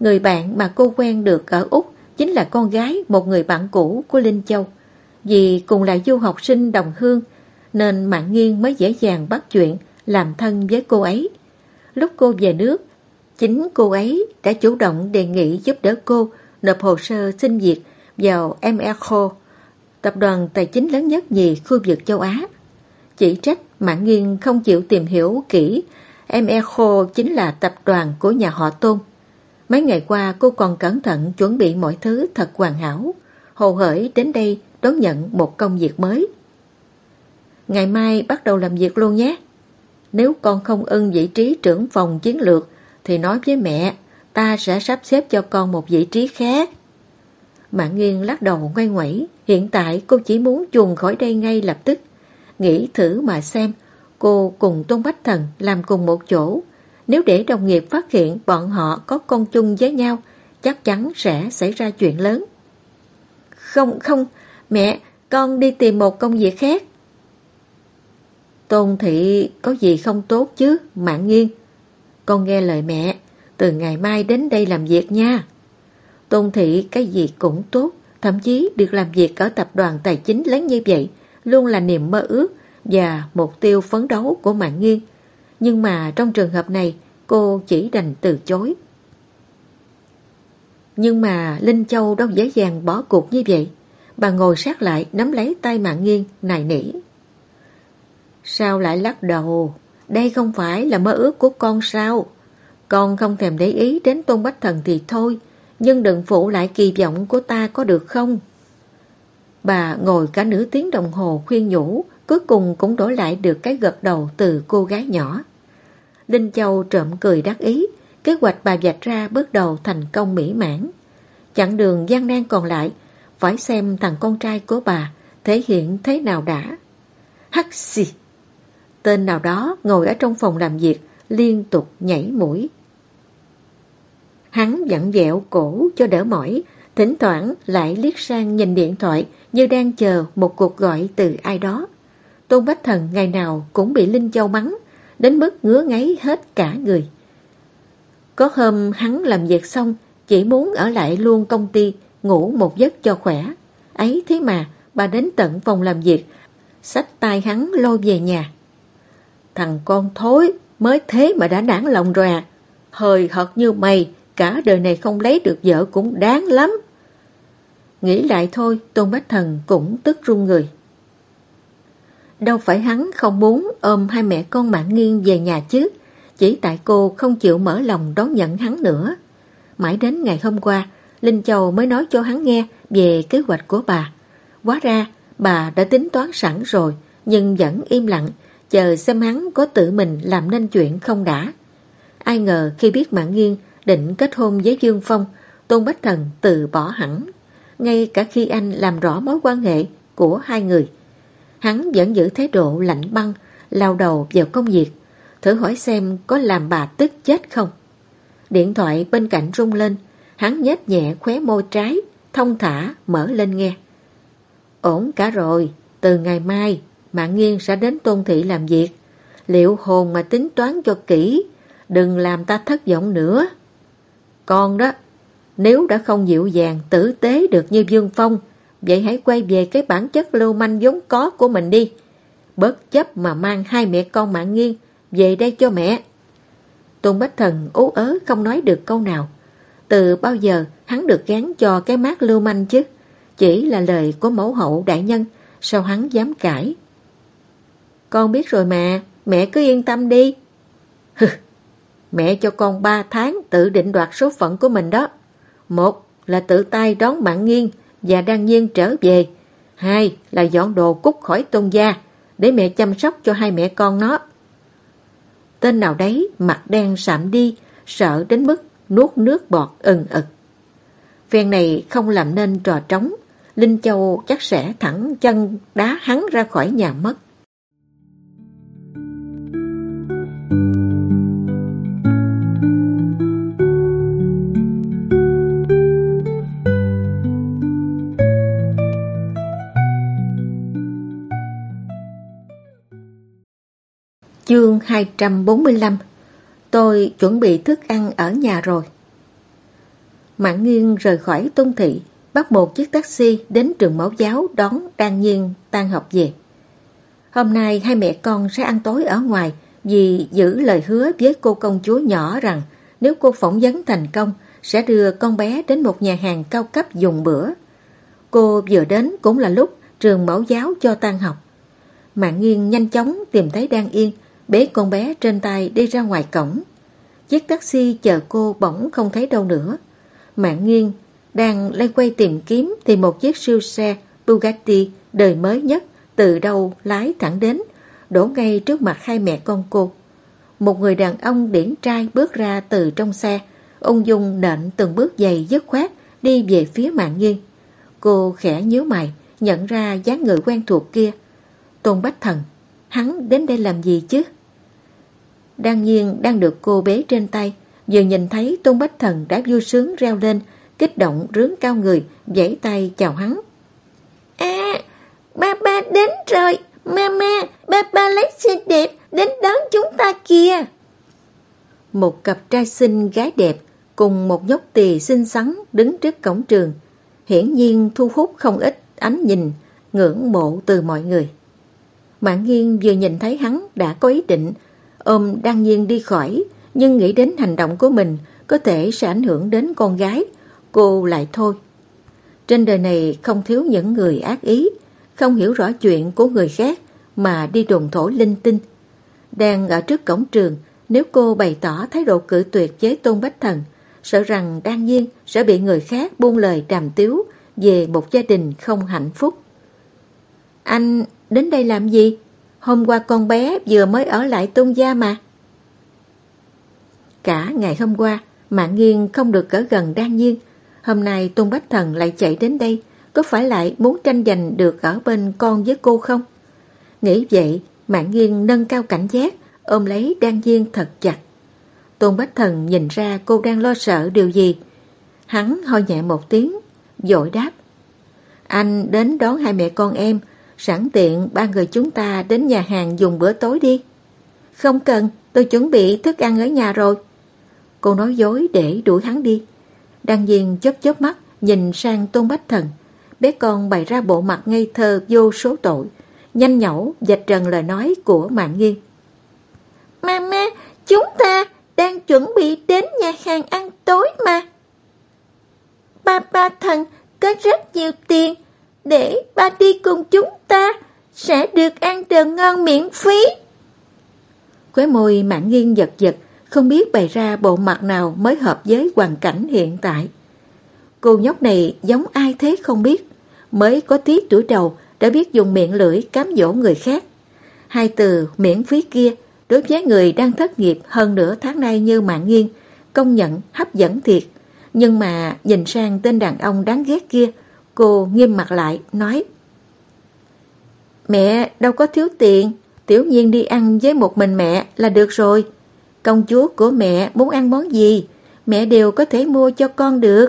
Người bạn mà cô quen được ở Úc chính là con gái một người bạn cũ của Linh Châu. Vì cùng là du học sinh đồng hương, nên Mạng Nghiên mới dễ dàng bắt chuyện làm thân với cô ấy. Lúc cô về nước, chính cô ấy đã chủ động đề nghị giúp đỡ cô nộp hồ sơ xin việc vào MECO, tập đoàn tài chính lớn nhất nhì khu vực châu Á. Chỉ trách Mạng Nghiên không chịu tìm hiểu kỹ MECO chính là tập đoàn của nhà họ Tôn. Mấy ngày qua cô còn cẩn thận chuẩn bị mọi thứ thật hoàn hảo, hồ hởi đến đây đón nhận một công việc mới. Ngày mai bắt đầu làm việc luôn nhé. Nếu con không ưng vị trí trưởng phòng chiến lược thì nói với mẹ ta sẽ sắp xếp cho con một vị trí khác. Mạng nghiêng lắc đầu ngoay ngoẩy, hiện tại cô chỉ muốn chuồn khỏi đây ngay lập tức. Nghĩ thử mà xem, cô cùng Tôn Bách Thần làm cùng một chỗ. Nếu để đồng nghiệp phát hiện bọn họ có con chung với nhau, chắc chắn sẽ xảy ra chuyện lớn. Không, không, mẹ, con đi tìm một công việc khác. Tôn thị có gì không tốt chứ, mạng nghiêng. Con nghe lời mẹ, từ ngày mai đến đây làm việc nha. Tôn thị cái gì cũng tốt, thậm chí được làm việc ở tập đoàn tài chính lớn như vậy, luôn là niềm mơ ước và mục tiêu phấn đấu của Mạng Nghiên. Nhưng mà trong trường hợp này, cô chỉ đành từ chối. Nhưng mà Linh Châu đâu dễ dàng bỏ cuộc như vậy. Bà ngồi sát lại nắm lấy tay Mạng Nghiên, nài nỉ. Sao lại lắc đầu? Đây không phải là mơ ước của con sao? Con không thèm để ý đến Tôn Bách Thần thì thôi, nhưng đừng phụ lại kỳ vọng của ta có được không? Bà ngồi cả nửa tiếng đồng hồ khuyên nhủ, cuối cùng cũng đổi lại được cái gật đầu từ cô gái nhỏ. Linh Châu trộm cười đắc ý, kế hoạch bà vạch ra bước đầu thành công mỹ mãn. Chặng đường gian nan còn lại, phải xem thằng con trai của bà thể hiện thế nào đã. Hắc xì! Tên nào đó ngồi ở trong phòng làm việc, liên tục nhảy mũi. Hắn dặn dẹo cổ cho đỡ mỏi, thỉnh thoảng lại liếc sang nhìn điện thoại như đang chờ một cuộc gọi từ ai đó. Tôn Bách Thần ngày nào cũng bị Linh Châu mắng, đến mức ngứa ngáy hết cả người. Có hôm hắn làm việc xong, chỉ muốn ở lại luôn công ty, ngủ một giấc cho khỏe. Ấy thế mà, bà đến tận phòng làm việc, xách tay hắn lôi về nhà. Thằng con thối, mới thế mà đã nản lòng rồi à. Hời hợt như mày, cả đời này không lấy được vợ cũng đáng lắm. Nghĩ lại thôi, Tôn Bách Thần cũng tức run người. Đâu phải hắn không muốn ôm hai mẹ con mạng nghiêng về nhà chứ, chỉ tại cô không chịu mở lòng đón nhận hắn nữa. Mãi đến ngày hôm qua, Linh Châu mới nói cho hắn nghe về kế hoạch của bà. Quá ra, bà đã tính toán sẵn rồi, nhưng vẫn im lặng, chờ xem hắn có tự mình làm nên chuyện không đã. Ai ngờ khi biết Mạng Nghiên định kết hôn với Dương Phong, Tôn Bách Thần từ bỏ hẳn. Ngay cả khi anh làm rõ mối quan hệ của hai người, hắn vẫn giữ thái độ lạnh băng, lao đầu vào công việc, thử hỏi xem có làm bà tức chết không. Điện thoại bên cạnh rung lên, hắn nhếch nhẹ khóe môi trái, thông thả mở lên nghe. Ổn cả rồi, từ ngày mai, Mạng Nghiên sẽ đến Tôn Thị làm việc. Liệu hồn mà tính toán cho kỹ, đừng làm ta thất vọng nữa. Con đó, nếu đã không dịu dàng tử tế được như Dương Phong, vậy hãy quay về cái bản chất lưu manh vốn có của mình đi. bất chấp mà mang hai mẹ con Mạng nghiêng về đây cho mẹ. Tôn Bách Thần ú ớ không nói được câu nào. Từ bao giờ hắn được gán cho cái mát lưu manh chứ? Chỉ là lời của mẫu hậu đại nhân, sao hắn dám cãi? Con biết rồi mà, mẹ cứ yên tâm đi. Mẹ cho con ba tháng tự định đoạt số phận của mình đó. Một là tự tay đón bạn nghiêng và đang nhiên trở về. Hai là dọn đồ cút khỏi tôn gia để mẹ chăm sóc cho hai mẹ con nó. Tên nào đấy mặt đen sạm đi, sợ đến mức nuốt nước bọt ừng ực. Phen này không làm nên trò trống, Linh Châu chắc sẽ thẳng chân đá hắn ra khỏi nhà mất. Chương 245 Tôi chuẩn bị thức ăn ở nhà rồi. Mạng nghiêng rời khỏi tôn thị, bắt một chiếc taxi đến trường mẫu giáo đón Đan Nhiên tan học về. Hôm nay hai mẹ con sẽ ăn tối ở ngoài vì giữ lời hứa với cô công chúa nhỏ rằng nếu cô phỏng vấn thành công sẽ đưa con bé đến một nhà hàng cao cấp dùng bữa. Cô vừa đến cũng là lúc trường mẫu giáo cho tan học. Mạng nghiêng nhanh chóng tìm thấy Đan Yên bế con bé trên tay đi ra ngoài cổng. Chiếc taxi chờ cô bỗng không thấy đâu nữa. Mạng nghiêng đang lay quay tìm kiếm thì một chiếc siêu xe Bugatti đời mới nhất từ đâu lái thẳng đến, đổ ngay trước mặt hai mẹ con cô. Một người đàn ông điển trai bước ra từ trong xe, ông Dung nện từng bước giày dứt khoát đi về phía mạng nghiêng. Cô khẽ nhíu mày, nhận ra dáng người quen thuộc kia. Tôn Bách Thần, hắn đến đây làm gì chứ? Đan nhiên đang được cô bế trên tay, vừa nhìn thấy Tôn Bách Thần đã vui sướng reo lên, kích động rướn cao người, vẫy tay chào hắn. À, ba ba đến rồi, mama, ba ba lấy xe đẹp, đến đón chúng ta kìa. Một cặp trai xinh gái đẹp cùng một nhóc tỳ xinh xắn đứng trước cổng trường, hiển nhiên thu hút không ít ánh nhìn, ngưỡng mộ từ mọi người. Mạng nghiên vừa nhìn thấy hắn đã có ý định ôm đang nhiên đi khỏi, nhưng nghĩ đến hành động của mình có thể sẽ ảnh hưởng đến con gái, cô lại thôi. Trên đời này không thiếu những người ác ý, không hiểu rõ chuyện của người khác mà đi đồn thổ linh tinh. Đang ở trước cổng trường, nếu cô bày tỏ thái độ cự tuyệt với Tôn Bách Thần, sợ rằng đan nhiên sẽ bị người khác buông lời đàm tiếu về một gia đình không hạnh phúc. Anh đến đây làm gì? Hôm qua con bé vừa mới ở lại tôn gia mà. Cả ngày hôm qua, Mạng Nghiên không được cỡ gần Đan Nhiên. Hôm nay Tôn Bách Thần lại chạy đến đây, có phải lại muốn tranh giành được ở bên con với cô không? Nghĩ vậy, Mạng Nghiên nâng cao cảnh giác, ôm lấy Đan Nhiên thật chặt. Tôn Bách Thần nhìn ra cô đang lo sợ điều gì. Hắn ho nhẹ một tiếng, dội đáp. Anh đến đón hai mẹ con em, sẵn tiện ba người chúng ta đến nhà hàng dùng bữa tối đi. Không cần, tôi chuẩn bị thức ăn ở nhà rồi. Cô nói dối để đuổi hắn đi. Đăng Diên chớp chớp mắt nhìn sang Tôn Bách Thần. Bé con bày ra bộ mặt ngây thơ vô số tội. Nhanh nhẩu dạch trần lời nói của Mạng Nghiên. Mama, chúng ta đang chuẩn bị đến nhà hàng ăn tối mà. Ba ba thần có rất nhiều tiền để ba đi cùng chúng ta sẽ được ăn đồ ngon miễn phí. Quế môi Mạng Nghiên giật giật không biết bày ra bộ mặt nào mới hợp với hoàn cảnh hiện tại. Cô nhóc này giống ai thế không biết, mới có tí tuổi đầu đã biết dùng miệng lưỡi cám dỗ người khác. Hai từ miễn phí kia đối với người đang thất nghiệp hơn nửa tháng nay như mạng nghiêng, công nhận hấp dẫn thiệt. Nhưng mà nhìn sang tên đàn ông đáng ghét kia, cô nghiêm mặt lại, nói Mẹ đâu có thiếu tiền, tiểu nhiên đi ăn với một mình mẹ là được rồi. Công chúa của mẹ muốn ăn món gì, mẹ đều có thể mua cho con được.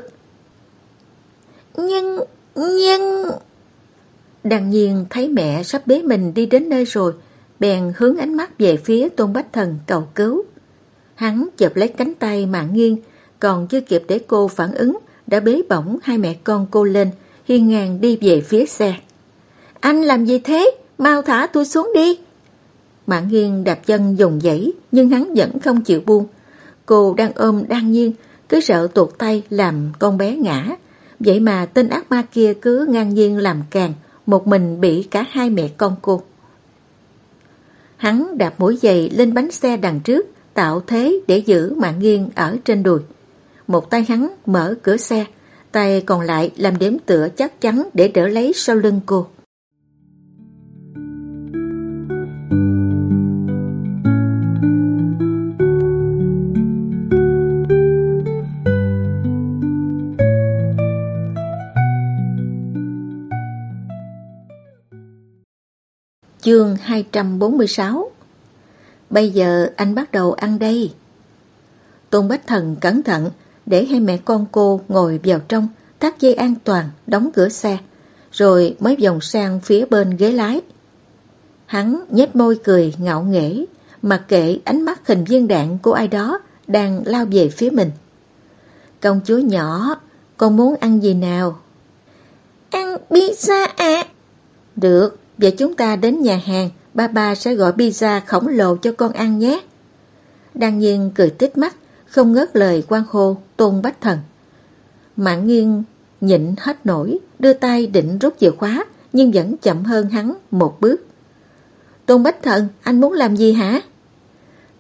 Nhưng, nhưng... Đằng nhiên thấy mẹ sắp bế mình đi đến nơi rồi, bèn hướng ánh mắt về phía Tôn Bách Thần cầu cứu. Hắn chụp lấy cánh tay mạng nghiêng, còn chưa kịp để cô phản ứng, đã bế bỏng hai mẹ con cô lên, hiên ngang đi về phía xe. Anh làm gì thế? Mau thả tôi xuống đi. Mạng nghiêng đạp chân dùng dãy, nhưng hắn vẫn không chịu buông. Cô đang ôm đang nhiên, cứ sợ tuột tay làm con bé ngã. Vậy mà tên ác ma kia cứ ngang nhiên làm càng, một mình bị cả hai mẹ con cô. Hắn đạp mũi giày lên bánh xe đằng trước, tạo thế để giữ mạng nghiêng ở trên đùi. Một tay hắn mở cửa xe, tay còn lại làm điểm tựa chắc chắn để đỡ lấy sau lưng cô. Chương 246 Bây giờ anh bắt đầu ăn đây. Tôn Bách Thần cẩn thận để hai mẹ con cô ngồi vào trong, thắt dây an toàn, đóng cửa xe, rồi mới vòng sang phía bên ghế lái. Hắn nhếch môi cười ngạo nghễ, mặc kệ ánh mắt hình viên đạn của ai đó đang lao về phía mình. Công chúa nhỏ, con muốn ăn gì nào? Ăn pizza ạ. Được, vậy chúng ta đến nhà hàng, ba ba sẽ gọi pizza khổng lồ cho con ăn nhé. Đăng nhiên cười tít mắt, không ngớt lời quan hô tôn bách thần. Mạng nghiêng nhịn hết nổi, đưa tay định rút chìa khóa, nhưng vẫn chậm hơn hắn một bước. Tôn bách thần, anh muốn làm gì hả?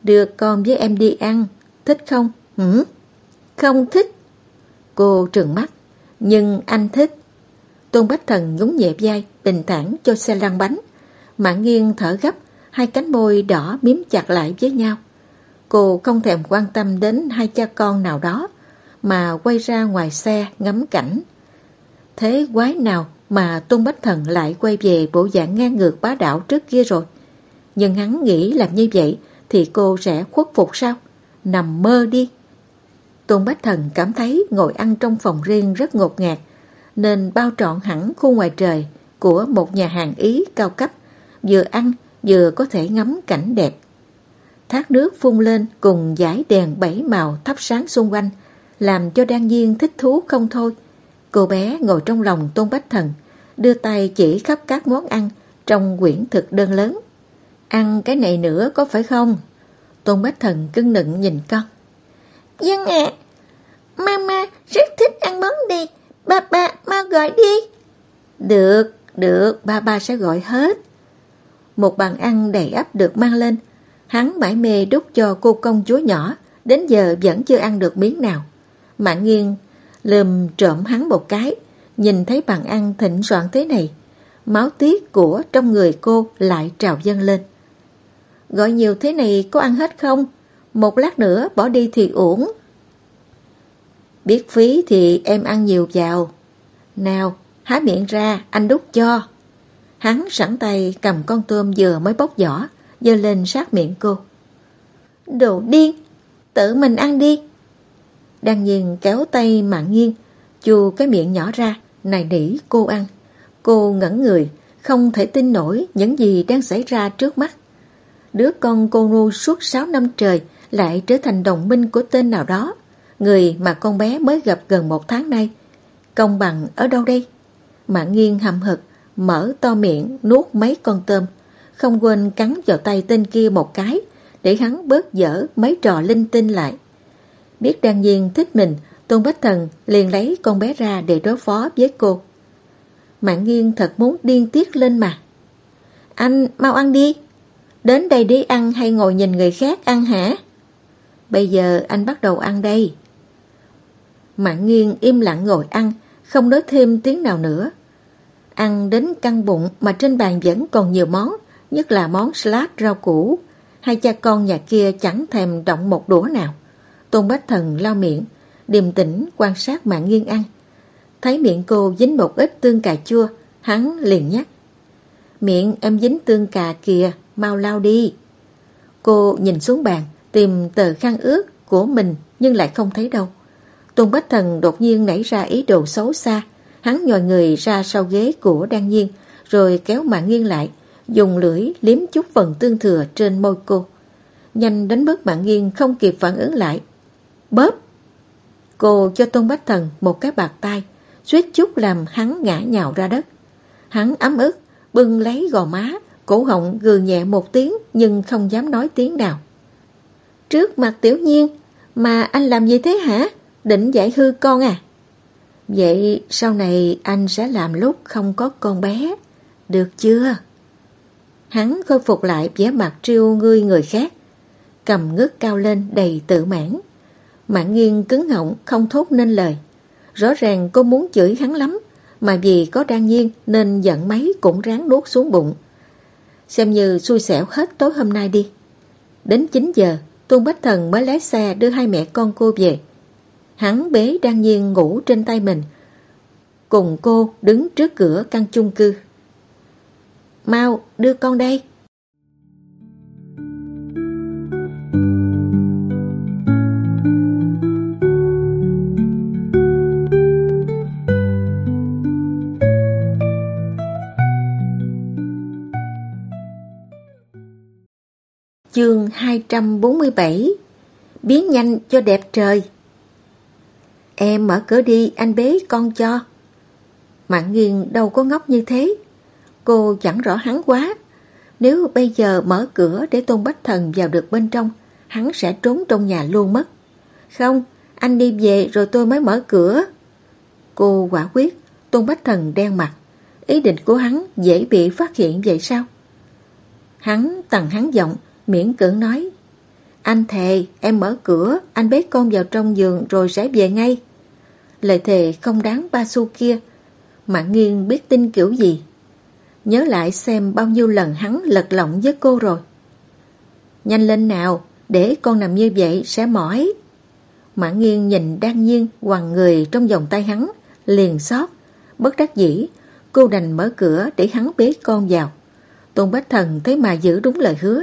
Đưa con với em đi ăn, thích không? ừ Không thích. Cô trừng mắt, nhưng anh thích. Tôn Bách Thần nhún nhẹ vai, bình thản cho xe lăn bánh. Mạng nghiêng thở gấp, hai cánh môi đỏ miếm chặt lại với nhau. Cô không thèm quan tâm đến hai cha con nào đó, mà quay ra ngoài xe ngắm cảnh. Thế quái nào mà Tôn Bách Thần lại quay về bộ dạng ngang ngược bá đạo trước kia rồi. Nhưng hắn nghĩ làm như vậy thì cô sẽ khuất phục sao? Nằm mơ đi. Tôn Bách Thần cảm thấy ngồi ăn trong phòng riêng rất ngột ngạt, nên bao trọn hẳn khu ngoài trời của một nhà hàng Ý cao cấp, vừa ăn vừa có thể ngắm cảnh đẹp. Thác nước phun lên cùng dải đèn bảy màu thắp sáng xung quanh, làm cho Đan Nhiên thích thú không thôi. Cô bé ngồi trong lòng Tôn Bách Thần, đưa tay chỉ khắp các món ăn trong quyển thực đơn lớn. Ăn cái này nữa có phải không? Tôn Bách Thần cưng nựng nhìn con. Dân ạ, mama rất thích ăn món này, ba ba mau gọi đi. Được, được, ba ba sẽ gọi hết. Một bàn ăn đầy ắp được mang lên, hắn mãi mê đút cho cô công chúa nhỏ, đến giờ vẫn chưa ăn được miếng nào. Mạng nghiêng lườm trộm hắn một cái, nhìn thấy bàn ăn thịnh soạn thế này, máu tiết của trong người cô lại trào dâng lên. Gọi nhiều thế này có ăn hết không? Một lát nữa bỏ đi thì uổng. Biết phí thì em ăn nhiều vào. Nào, há miệng ra, anh đút cho. Hắn sẵn tay cầm con tôm vừa mới bóc vỏ, dơ lên sát miệng cô. Đồ điên, tự mình ăn đi. Đang nhiên kéo tay mạng nghiêng, chù cái miệng nhỏ ra, này nỉ cô ăn. Cô ngẩn người, không thể tin nổi những gì đang xảy ra trước mắt. Đứa con cô nuôi suốt 6 năm trời lại trở thành đồng minh của tên nào đó, người mà con bé mới gặp gần một tháng nay. Công bằng ở đâu đây? Mạng nghiêng hầm hực, mở to miệng nuốt mấy con tôm, không quên cắn vào tay tên kia một cái để hắn bớt dở mấy trò linh tinh lại. Biết đan nhiên thích mình, Tôn Bách Thần liền lấy con bé ra để đối phó với cô. Mạng nghiêng thật muốn điên tiết lên mà. Anh mau ăn đi. Đến đây đi ăn hay ngồi nhìn người khác ăn hả? Bây giờ anh bắt đầu ăn đây. Mạng nghiêng im lặng ngồi ăn, không nói thêm tiếng nào nữa. Ăn đến căng bụng mà trên bàn vẫn còn nhiều món, nhất là món salad rau củ. Hai cha con nhà kia chẳng thèm động một đũa nào. Tôn Bách Thần lau miệng, điềm tĩnh quan sát mạng nghiêng ăn. Thấy miệng cô dính một ít tương cà chua, hắn liền nhắc. Miệng em dính tương cà kìa, mau lau đi. Cô nhìn xuống bàn, tìm tờ khăn ướt của mình nhưng lại không thấy đâu. Tôn Bách Thần đột nhiên nảy ra ý đồ xấu xa. Hắn nhòi người ra sau ghế của Đan Nhiên, rồi kéo mạng nghiêng lại, dùng lưỡi liếm chút phần tương thừa trên môi cô. Nhanh đến mức bạn nghiêng không kịp phản ứng lại. Bóp! Cô cho Tôn Bách Thần một cái bạc tay, suýt chút làm hắn ngã nhào ra đất. Hắn ấm ức, bưng lấy gò má, cổ họng gừ nhẹ một tiếng nhưng không dám nói tiếng nào. Trước mặt tiểu nhiên, mà anh làm gì thế hả? Định giải hư con à? Vậy sau này anh sẽ làm lúc không có con bé, được chưa? Hắn khôi phục lại vẻ mặt triêu ngươi người khác, cầm ngước cao lên đầy tự mãn. Mạng nghiêng cứng họng không thốt nên lời. Rõ ràng cô muốn chửi hắn lắm, mà vì có đan nhiên nên giận mấy cũng ráng nuốt xuống bụng. Xem như xui xẻo hết tối hôm nay đi. Đến 9 giờ, Tôn Bách Thần mới lái xe đưa hai mẹ con cô về. Hắn bế đan nhiên ngủ trên tay mình, cùng cô đứng trước cửa căn chung cư. Mau, đưa con đây. Chương 247 Biến nhanh cho đẹp trời Em mở cửa đi, anh bế con cho. Mạng nghiêng đâu có ngốc như thế. Cô chẳng rõ hắn quá. Nếu bây giờ mở cửa để Tôn Bách Thần vào được bên trong, hắn sẽ trốn trong nhà luôn mất. Không, anh đi về rồi tôi mới mở cửa. Cô quả quyết, Tôn Bách Thần đen mặt. Ý định của hắn dễ bị phát hiện vậy sao? Hắn tầng hắn giọng, miễn cưỡng nói. Anh thề, em mở cửa, anh bế con vào trong giường rồi sẽ về ngay. Lời thề không đáng ba xu kia. Mạng nghiêng biết tin kiểu gì. Nhớ lại xem bao nhiêu lần hắn lật lọng với cô rồi. Nhanh lên nào, để con nằm như vậy sẽ mỏi. mã nghiêng nhìn đang nhiên hoàng người trong vòng tay hắn, liền xót. Bất đắc dĩ, cô đành mở cửa để hắn bế con vào. Tôn Bách Thần thấy mà giữ đúng lời hứa,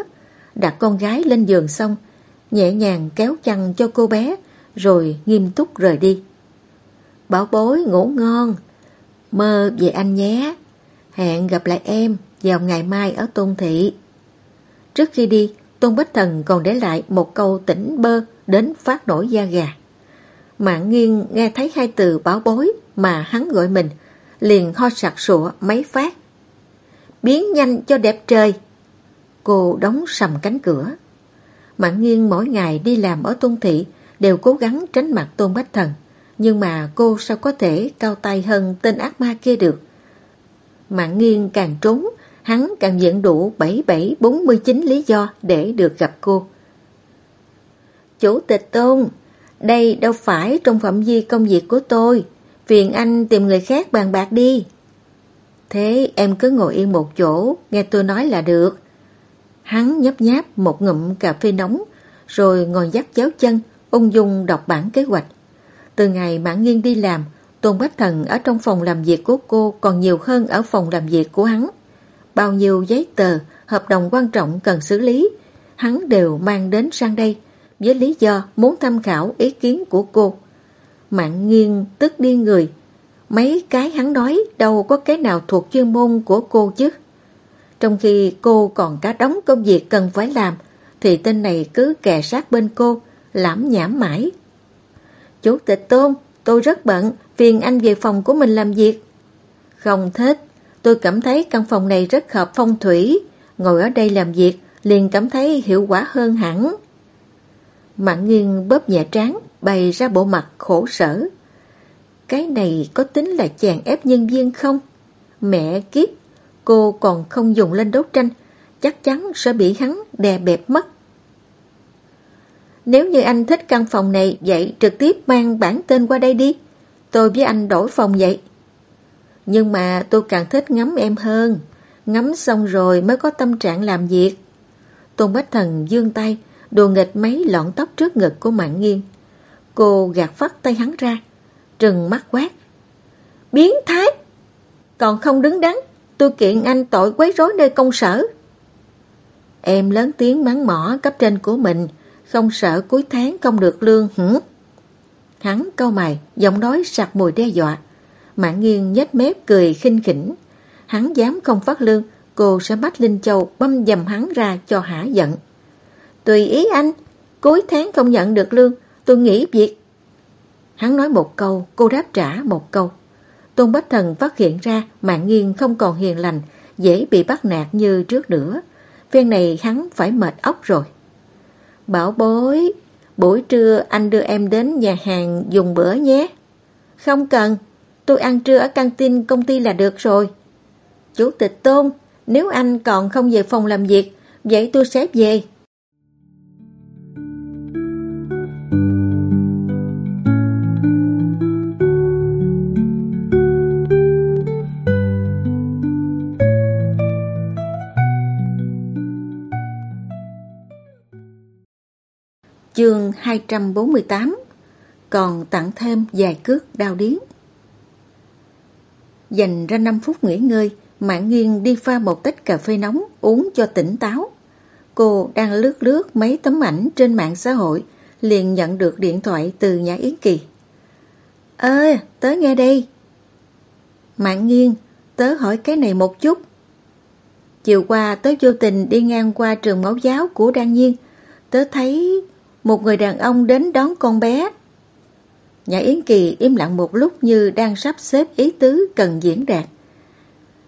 đặt con gái lên giường xong, nhẹ nhàng kéo chăn cho cô bé, rồi nghiêm túc rời đi. Bảo bối ngủ ngon, mơ về anh nhé. Hẹn gặp lại em vào ngày mai ở Tôn Thị. Trước khi đi, Tôn Bách Thần còn để lại một câu tỉnh bơ đến phát nổi da gà. Mạng nghiêng nghe thấy hai từ báo bối mà hắn gọi mình, liền ho sặc sụa mấy phát. Biến nhanh cho đẹp trời. Cô đóng sầm cánh cửa. Mạng nghiêng mỗi ngày đi làm ở Tôn Thị đều cố gắng tránh mặt Tôn Bách Thần. Nhưng mà cô sao có thể cao tay hơn tên ác ma kia được. Mạng nghiêng càng trốn, hắn càng dẫn đủ 7749 lý do để được gặp cô. Chủ tịch Tôn, đây đâu phải trong phạm vi công việc của tôi. Phiền anh tìm người khác bàn bạc đi. Thế em cứ ngồi yên một chỗ, nghe tôi nói là được. Hắn nhấp nháp một ngụm cà phê nóng, rồi ngồi dắt chéo chân, ung dung đọc bản kế hoạch. Từ ngày Mãn Nghiên đi làm, Tôn Bách Thần ở trong phòng làm việc của cô còn nhiều hơn ở phòng làm việc của hắn. Bao nhiêu giấy tờ, hợp đồng quan trọng cần xử lý, hắn đều mang đến sang đây với lý do muốn tham khảo ý kiến của cô. Mạng nghiêng tức điên người. Mấy cái hắn nói đâu có cái nào thuộc chuyên môn của cô chứ. Trong khi cô còn cả đống công việc cần phải làm, thì tên này cứ kè sát bên cô, lãm nhảm mãi. Chủ tịch Tôn, tôi rất bận, phiền anh về phòng của mình làm việc. Không thích, tôi cảm thấy căn phòng này rất hợp phong thủy, ngồi ở đây làm việc liền cảm thấy hiệu quả hơn hẳn. Mạng nghiêng bóp nhẹ trán, bày ra bộ mặt khổ sở. Cái này có tính là chàng ép nhân viên không? Mẹ kiếp, cô còn không dùng lên đấu tranh, chắc chắn sẽ bị hắn đè bẹp mất. Nếu như anh thích căn phòng này, vậy trực tiếp mang bản tên qua đây đi. Tôi với anh đổi phòng vậy. Nhưng mà tôi càng thích ngắm em hơn. Ngắm xong rồi mới có tâm trạng làm việc. Tôn Bách Thần dương tay, đùa nghịch mấy lọn tóc trước ngực của Mạng Nghiên. Cô gạt phát tay hắn ra, trừng mắt quát. Biến thái! Còn không đứng đắn, tôi kiện anh tội quấy rối nơi công sở. Em lớn tiếng mắng mỏ cấp trên của mình, không sợ cuối tháng không được lương hử? Hắn câu mày, giọng nói sặc mùi đe dọa. Mạng nghiêng nhếch mép cười khinh khỉnh. Hắn dám không phát lương, cô sẽ bắt Linh Châu băm dầm hắn ra cho hả giận. Tùy ý anh, cuối tháng không nhận được lương, tôi nghỉ việc. Hắn nói một câu, cô đáp trả một câu. Tôn Bách Thần phát hiện ra mạng nghiêng không còn hiền lành, dễ bị bắt nạt như trước nữa. Phen này hắn phải mệt ốc rồi. Bảo bối, buổi trưa anh đưa em đến nhà hàng dùng bữa nhé. Không cần, tôi ăn trưa ở căng tin công ty là được rồi. Chủ tịch Tôn, nếu anh còn không về phòng làm việc, vậy tôi sẽ về. Chương 248 Còn tặng thêm vài cước đau điếng Dành ra 5 phút nghỉ ngơi Mạng nghiêng đi pha một tách cà phê nóng Uống cho tỉnh táo. Cô đang lướt lướt mấy tấm ảnh trên mạng xã hội Liền nhận được điện thoại từ nhà Yến Kỳ. Ơ, tới nghe đây Mạng nghiêng Tớ hỏi cái này một chút. Chiều qua tớ vô tình đi ngang qua trường mẫu giáo của Đan Nhiên. Tớ thấy một người đàn ông đến đón con bé. Nhà Yến Kỳ im lặng một lúc như đang sắp xếp ý tứ cần diễn đạt.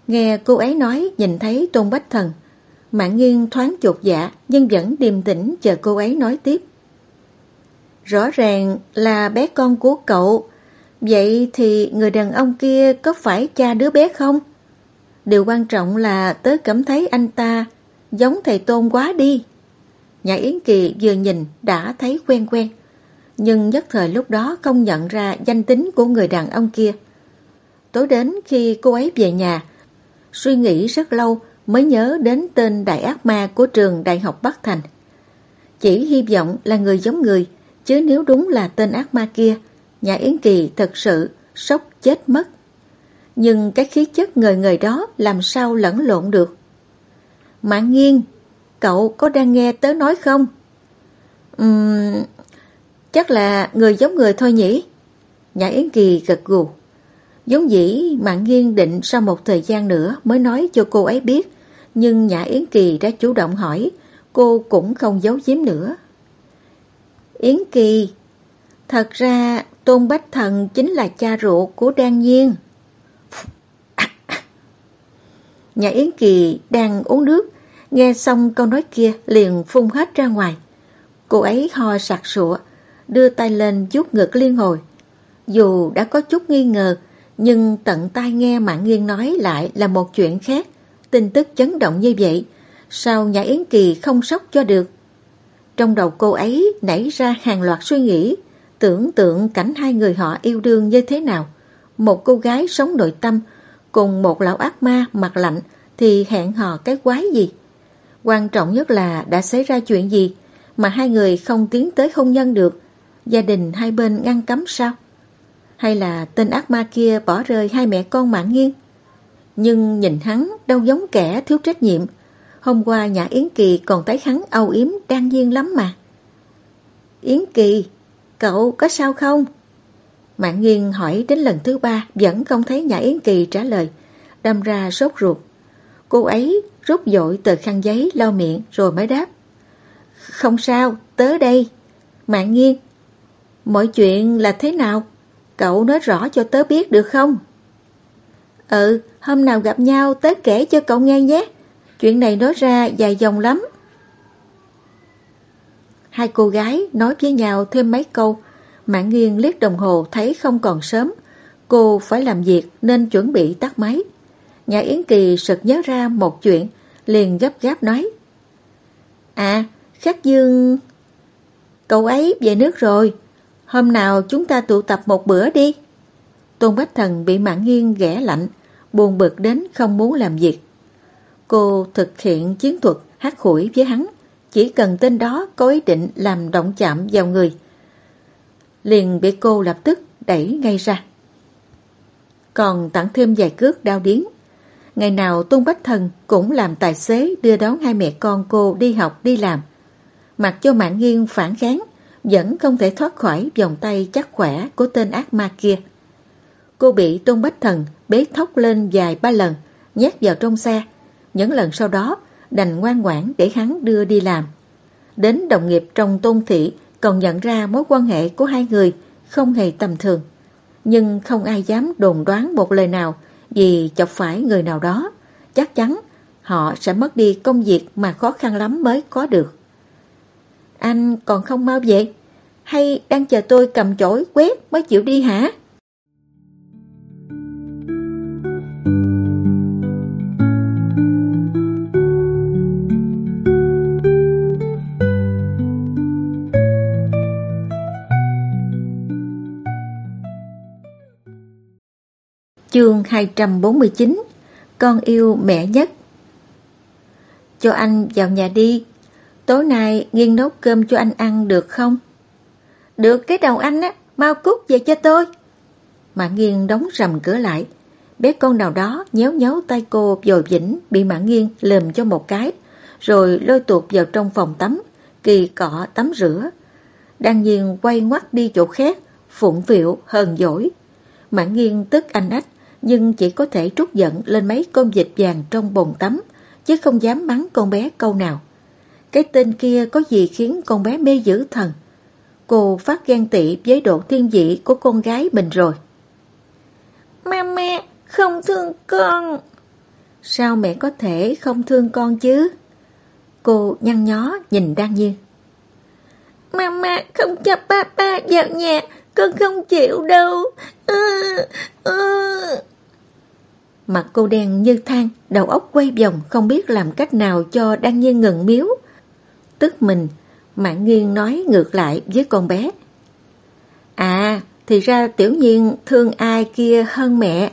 Nghe cô ấy nói nhìn thấy Tôn Bách Thần, Mạng nghiêng thoáng chột dạ nhưng vẫn điềm tĩnh chờ cô ấy nói tiếp. Rõ ràng là bé con của cậu, vậy thì người đàn ông kia có phải cha đứa bé không? Điều quan trọng là tớ cảm thấy anh ta giống thầy Tôn quá đi. Nhã Yến Kỳ vừa nhìn đã thấy quen quen, nhưng nhất thời lúc đó không nhận ra danh tính của người đàn ông kia. Tối đến khi cô ấy về nhà, suy nghĩ rất lâu mới nhớ đến tên đại ác ma của trường Đại học Bắc Thành. Chỉ hy vọng là người giống người, chứ nếu đúng là tên ác ma kia, nhà Yến Kỳ thật sự sốc chết mất. Nhưng cái khí chất người người đó làm sao lẫn lộn được. Mạng nghiêng Cậu có đang nghe tớ nói không? Uhm, Chắc là người giống người thôi nhỉ? Nhã Yến Kỳ gật gù. Giống dĩ Mạng Nghiên định sau một thời gian nữa mới nói cho cô ấy biết, nhưng Nhã Yến Kỳ đã chủ động hỏi, cô cũng không giấu giếm nữa. Yến Kỳ, thật ra Tôn Bách Thần chính là cha ruột của Đan Nhiên. Nhã Yến Kỳ đang uống nước, nghe xong câu nói kia liền phun hết ra ngoài. Cô ấy ho sặc sụa, đưa tay lên chút ngực liên hồi. Dù đã có chút nghi ngờ, nhưng tận tai nghe Mạng Nghiên nói lại là một chuyện khác. Tin tức chấn động như vậy, sao nhà Yến Kỳ không sốc cho được? Trong đầu cô ấy nảy ra hàng loạt suy nghĩ, tưởng tượng cảnh hai người họ yêu đương như thế nào. Một cô gái sống nội tâm cùng một lão ác ma mặt lạnh thì hẹn hò cái quái gì? Quan trọng nhất là đã xảy ra chuyện gì mà hai người không tiến tới hôn nhân được? Gia đình hai bên ngăn cấm sao? Hay là tên ác ma kia bỏ rơi hai mẹ con mạng nghiêng? Nhưng nhìn hắn đâu giống kẻ thiếu trách nhiệm. Hôm qua nhà Yến Kỳ còn thấy hắn âu yếm đang nhiên lắm mà. Yến Kỳ, cậu có sao không? Mạng nghiêng hỏi đến lần thứ ba vẫn không thấy nhà Yến Kỳ trả lời, đâm ra sốt ruột. Cô ấy rút dội tờ khăn giấy lau miệng rồi mới đáp. Không sao, tớ đây. Mạng nghiêng, mọi chuyện là thế nào? Cậu nói rõ cho tớ biết được không? Ừ, hôm nào gặp nhau tớ kể cho cậu nghe nhé. Chuyện này nói ra dài dòng lắm. Hai cô gái nói với nhau thêm mấy câu. Mạng nghiêng liếc đồng hồ thấy không còn sớm. Cô phải làm việc nên chuẩn bị tắt máy. Nhà Yến Kỳ sực nhớ ra một chuyện, liền gấp gáp nói. À, Khắc Dương... Cậu ấy về nước rồi, hôm nào chúng ta tụ tập một bữa đi. Tôn Bách Thần bị mạng nghiêng ghẻ lạnh, buồn bực đến không muốn làm việc. Cô thực hiện chiến thuật hát khủi với hắn, chỉ cần tên đó có ý định làm động chạm vào người. Liền bị cô lập tức đẩy ngay ra. Còn tặng thêm vài cước đau điến. Ngày nào Tôn Bách Thần cũng làm tài xế đưa đón hai mẹ con cô đi học đi làm. Mặc cho mạng nghiêng phản kháng, vẫn không thể thoát khỏi vòng tay chắc khỏe của tên ác ma kia. Cô bị Tôn Bách Thần bế thóc lên vài ba lần, nhét vào trong xe. Những lần sau đó, đành ngoan ngoãn để hắn đưa đi làm. Đến đồng nghiệp trong tôn thị còn nhận ra mối quan hệ của hai người không hề tầm thường. Nhưng không ai dám đồn đoán một lời nào vì chọc phải người nào đó. Chắc chắn họ sẽ mất đi công việc mà khó khăn lắm mới có được. Anh còn không mau về? Hay đang chờ tôi cầm chổi quét mới chịu đi hả? Chương 249 Con yêu mẹ nhất Cho anh vào nhà đi Tối nay nghiêng nấu cơm cho anh ăn được không? Được cái đầu anh á, mau cút về cho tôi. Mạng nghiêng đóng rầm cửa lại. Bé con nào đó nhéo nhéo tay cô dồi vĩnh bị mã nghiêng lườm cho một cái, rồi lôi tuột vào trong phòng tắm, kỳ cọ tắm rửa. Đang nhiên quay ngoắt đi chỗ khác, phụng phiệu hờn dỗi. Mạng nghiêng tức anh ách, nhưng chỉ có thể trút giận lên mấy con dịch vàng trong bồn tắm, chứ không dám mắng con bé câu nào. Cái tên kia có gì khiến con bé mê dữ thần. Cô phát ghen tị với độ thiên vị của con gái mình rồi. Mama, không thương con. Sao mẹ có thể không thương con chứ? Cô nhăn nhó nhìn Đan Nhiên. Mama không cho papa vào nhà, con không chịu đâu. Ừ, ừ. Mặt cô đen như than, đầu óc quay vòng không biết làm cách nào cho đang Nhiên ngừng miếu. Tức mình, Mạng Nghiên nói ngược lại với con bé. À, thì ra tiểu nhiên thương ai kia hơn mẹ.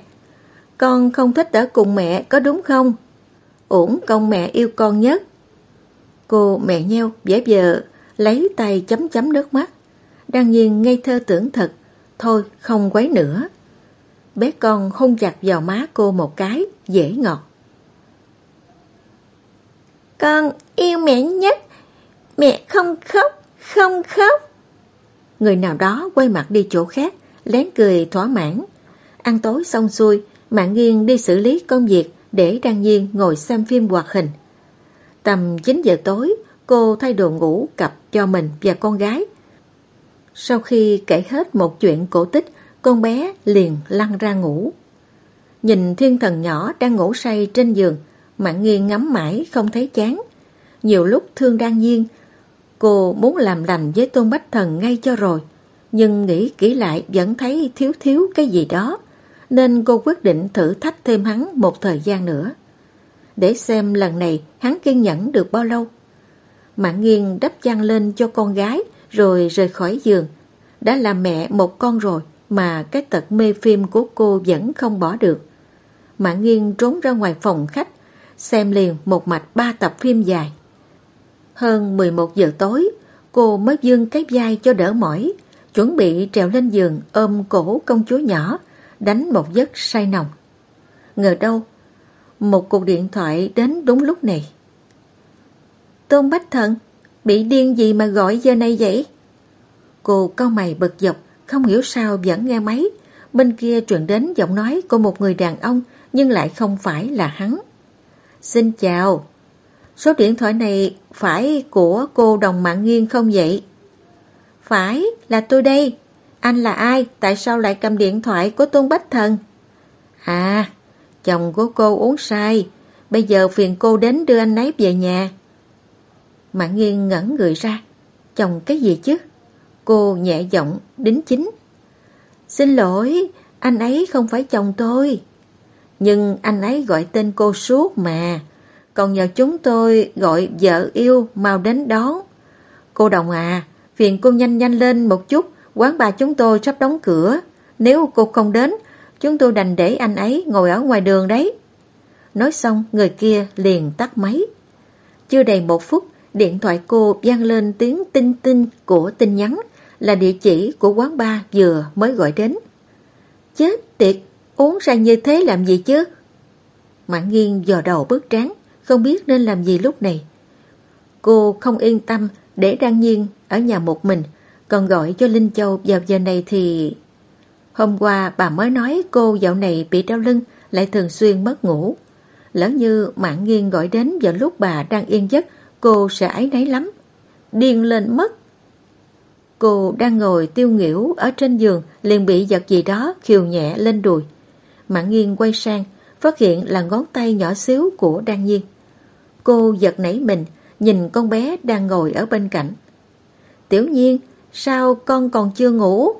Con không thích ở cùng mẹ có đúng không? Uổng công mẹ yêu con nhất. Cô mẹ nheo dễ vờ lấy tay chấm chấm nước mắt. Đang nhiên ngây thơ tưởng thật. Thôi không quấy nữa. Bé con hôn chặt vào má cô một cái, dễ ngọt. Con yêu mẹ nhất. Mẹ không khóc, không khóc. người nào đó quay mặt đi chỗ khác, lén cười thỏa mãn. Ăn tối xong xuôi, Mạng Nghiên đi xử lý công việc để Đăng Nhiên ngồi xem phim hoạt hình. Tầm 9 giờ tối, cô thay đồ ngủ cặp cho mình và con gái. Sau khi kể hết một chuyện cổ tích, con bé liền lăn ra ngủ. Nhìn thiên thần nhỏ đang ngủ say trên giường, Mạng nghi ngắm mãi không thấy chán. Nhiều lúc thương đan Nhiên, cô muốn làm lành với Tôn Bách Thần ngay cho rồi, nhưng nghĩ kỹ lại vẫn thấy thiếu thiếu cái gì đó nên cô quyết định thử thách thêm hắn một thời gian nữa. Để xem lần này hắn kiên nhẫn được bao lâu. Mạng nghiêng đắp chăn lên cho con gái rồi rời khỏi giường. Đã là mẹ một con rồi mà cái tật mê phim của cô vẫn không bỏ được. Mạng nghiêng trốn ra ngoài phòng khách xem liền một mạch ba tập phim dài. Hơn 11 giờ tối, cô mới dương cái vai cho đỡ mỏi, chuẩn bị trèo lên giường ôm cổ công chúa nhỏ đánh một giấc say nồng. Ngờ đâu, một cuộc điện thoại đến đúng lúc này. Tôn Bách Thần, bị điên gì mà gọi giờ này vậy? Cô cau mày bật dọc, không hiểu sao vẫn nghe máy. Bên kia truyền đến giọng nói của một người đàn ông nhưng lại không phải là hắn. Xin chào, số điện thoại này phải của cô đồng mạng nghiêng không vậy? Phải, là tôi đây. Anh là ai? Tại sao lại cầm điện thoại của Tôn Bách Thần? À, chồng của cô uống sai. Bây giờ phiền cô đến đưa anh ấy về nhà. Mạng nghiêng ngẩn người ra. Chồng cái gì chứ? Cô nhẹ giọng, đính chính. Xin lỗi, anh ấy không phải chồng tôi. Nhưng anh ấy gọi tên cô suốt mà. Còn nhờ chúng tôi gọi vợ yêu mau đến đón. Cô Đồng à, phiền cô nhanh nhanh lên một chút Quán bà chúng tôi sắp đóng cửa. Nếu cô không đến, chúng tôi đành để anh ấy ngồi ở ngoài đường đấy. Nói xong, người kia liền tắt máy. Chưa đầy một phút, điện thoại cô vang lên tiếng tinh tinh của tin nhắn là địa chỉ của quán bar vừa mới gọi đến. Chết tiệt, uống ra như thế làm gì chứ? Mạng nghiêng dò đầu bước trán, không biết nên làm gì lúc này. Cô không yên tâm để Đăng Nhiên ở nhà một mình, còn gọi cho Linh Châu vào giờ này thì... Hôm qua bà mới nói cô dạo này bị đau lưng, lại thường xuyên mất ngủ. Lỡ như mạng nghiêng gọi đến vào lúc bà đang yên giấc, cô sẽ ấy nấy lắm. Điên lên mất. Cô đang ngồi tiêu nghỉu ở trên giường, liền bị giật gì đó khiều nhẹ lên đùi. Mạng nghiêng quay sang, phát hiện là ngón tay nhỏ xíu của Đan Nhiên. Cô giật nảy mình, nhìn con bé đang ngồi ở bên cạnh. Tiểu nhiên, Sao con còn chưa ngủ?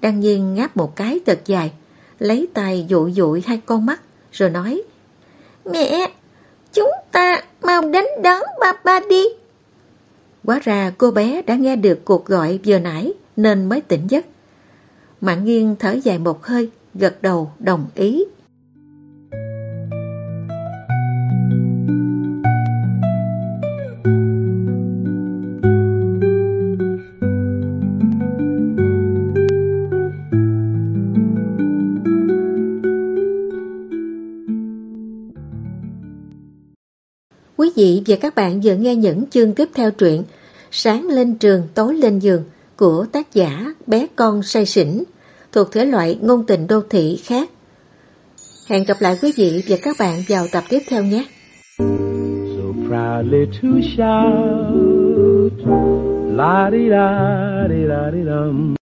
Đăng nhiên ngáp một cái thật dài, lấy tay dụi dụi hai con mắt, rồi nói Mẹ, chúng ta mau đánh đón ba ba đi. Quá ra cô bé đã nghe được cuộc gọi vừa nãy nên mới tỉnh giấc. Mạng nghiêng thở dài một hơi, gật đầu đồng ý. Vị và các bạn vừa nghe những chương tiếp theo truyện Sáng lên trường, tối lên giường của tác giả Bé Con Say Sỉnh thuộc thể loại ngôn tình đô thị khác. Hẹn gặp lại quý vị và các bạn vào tập tiếp theo nhé. So proudly to shout, la di da di da di dum.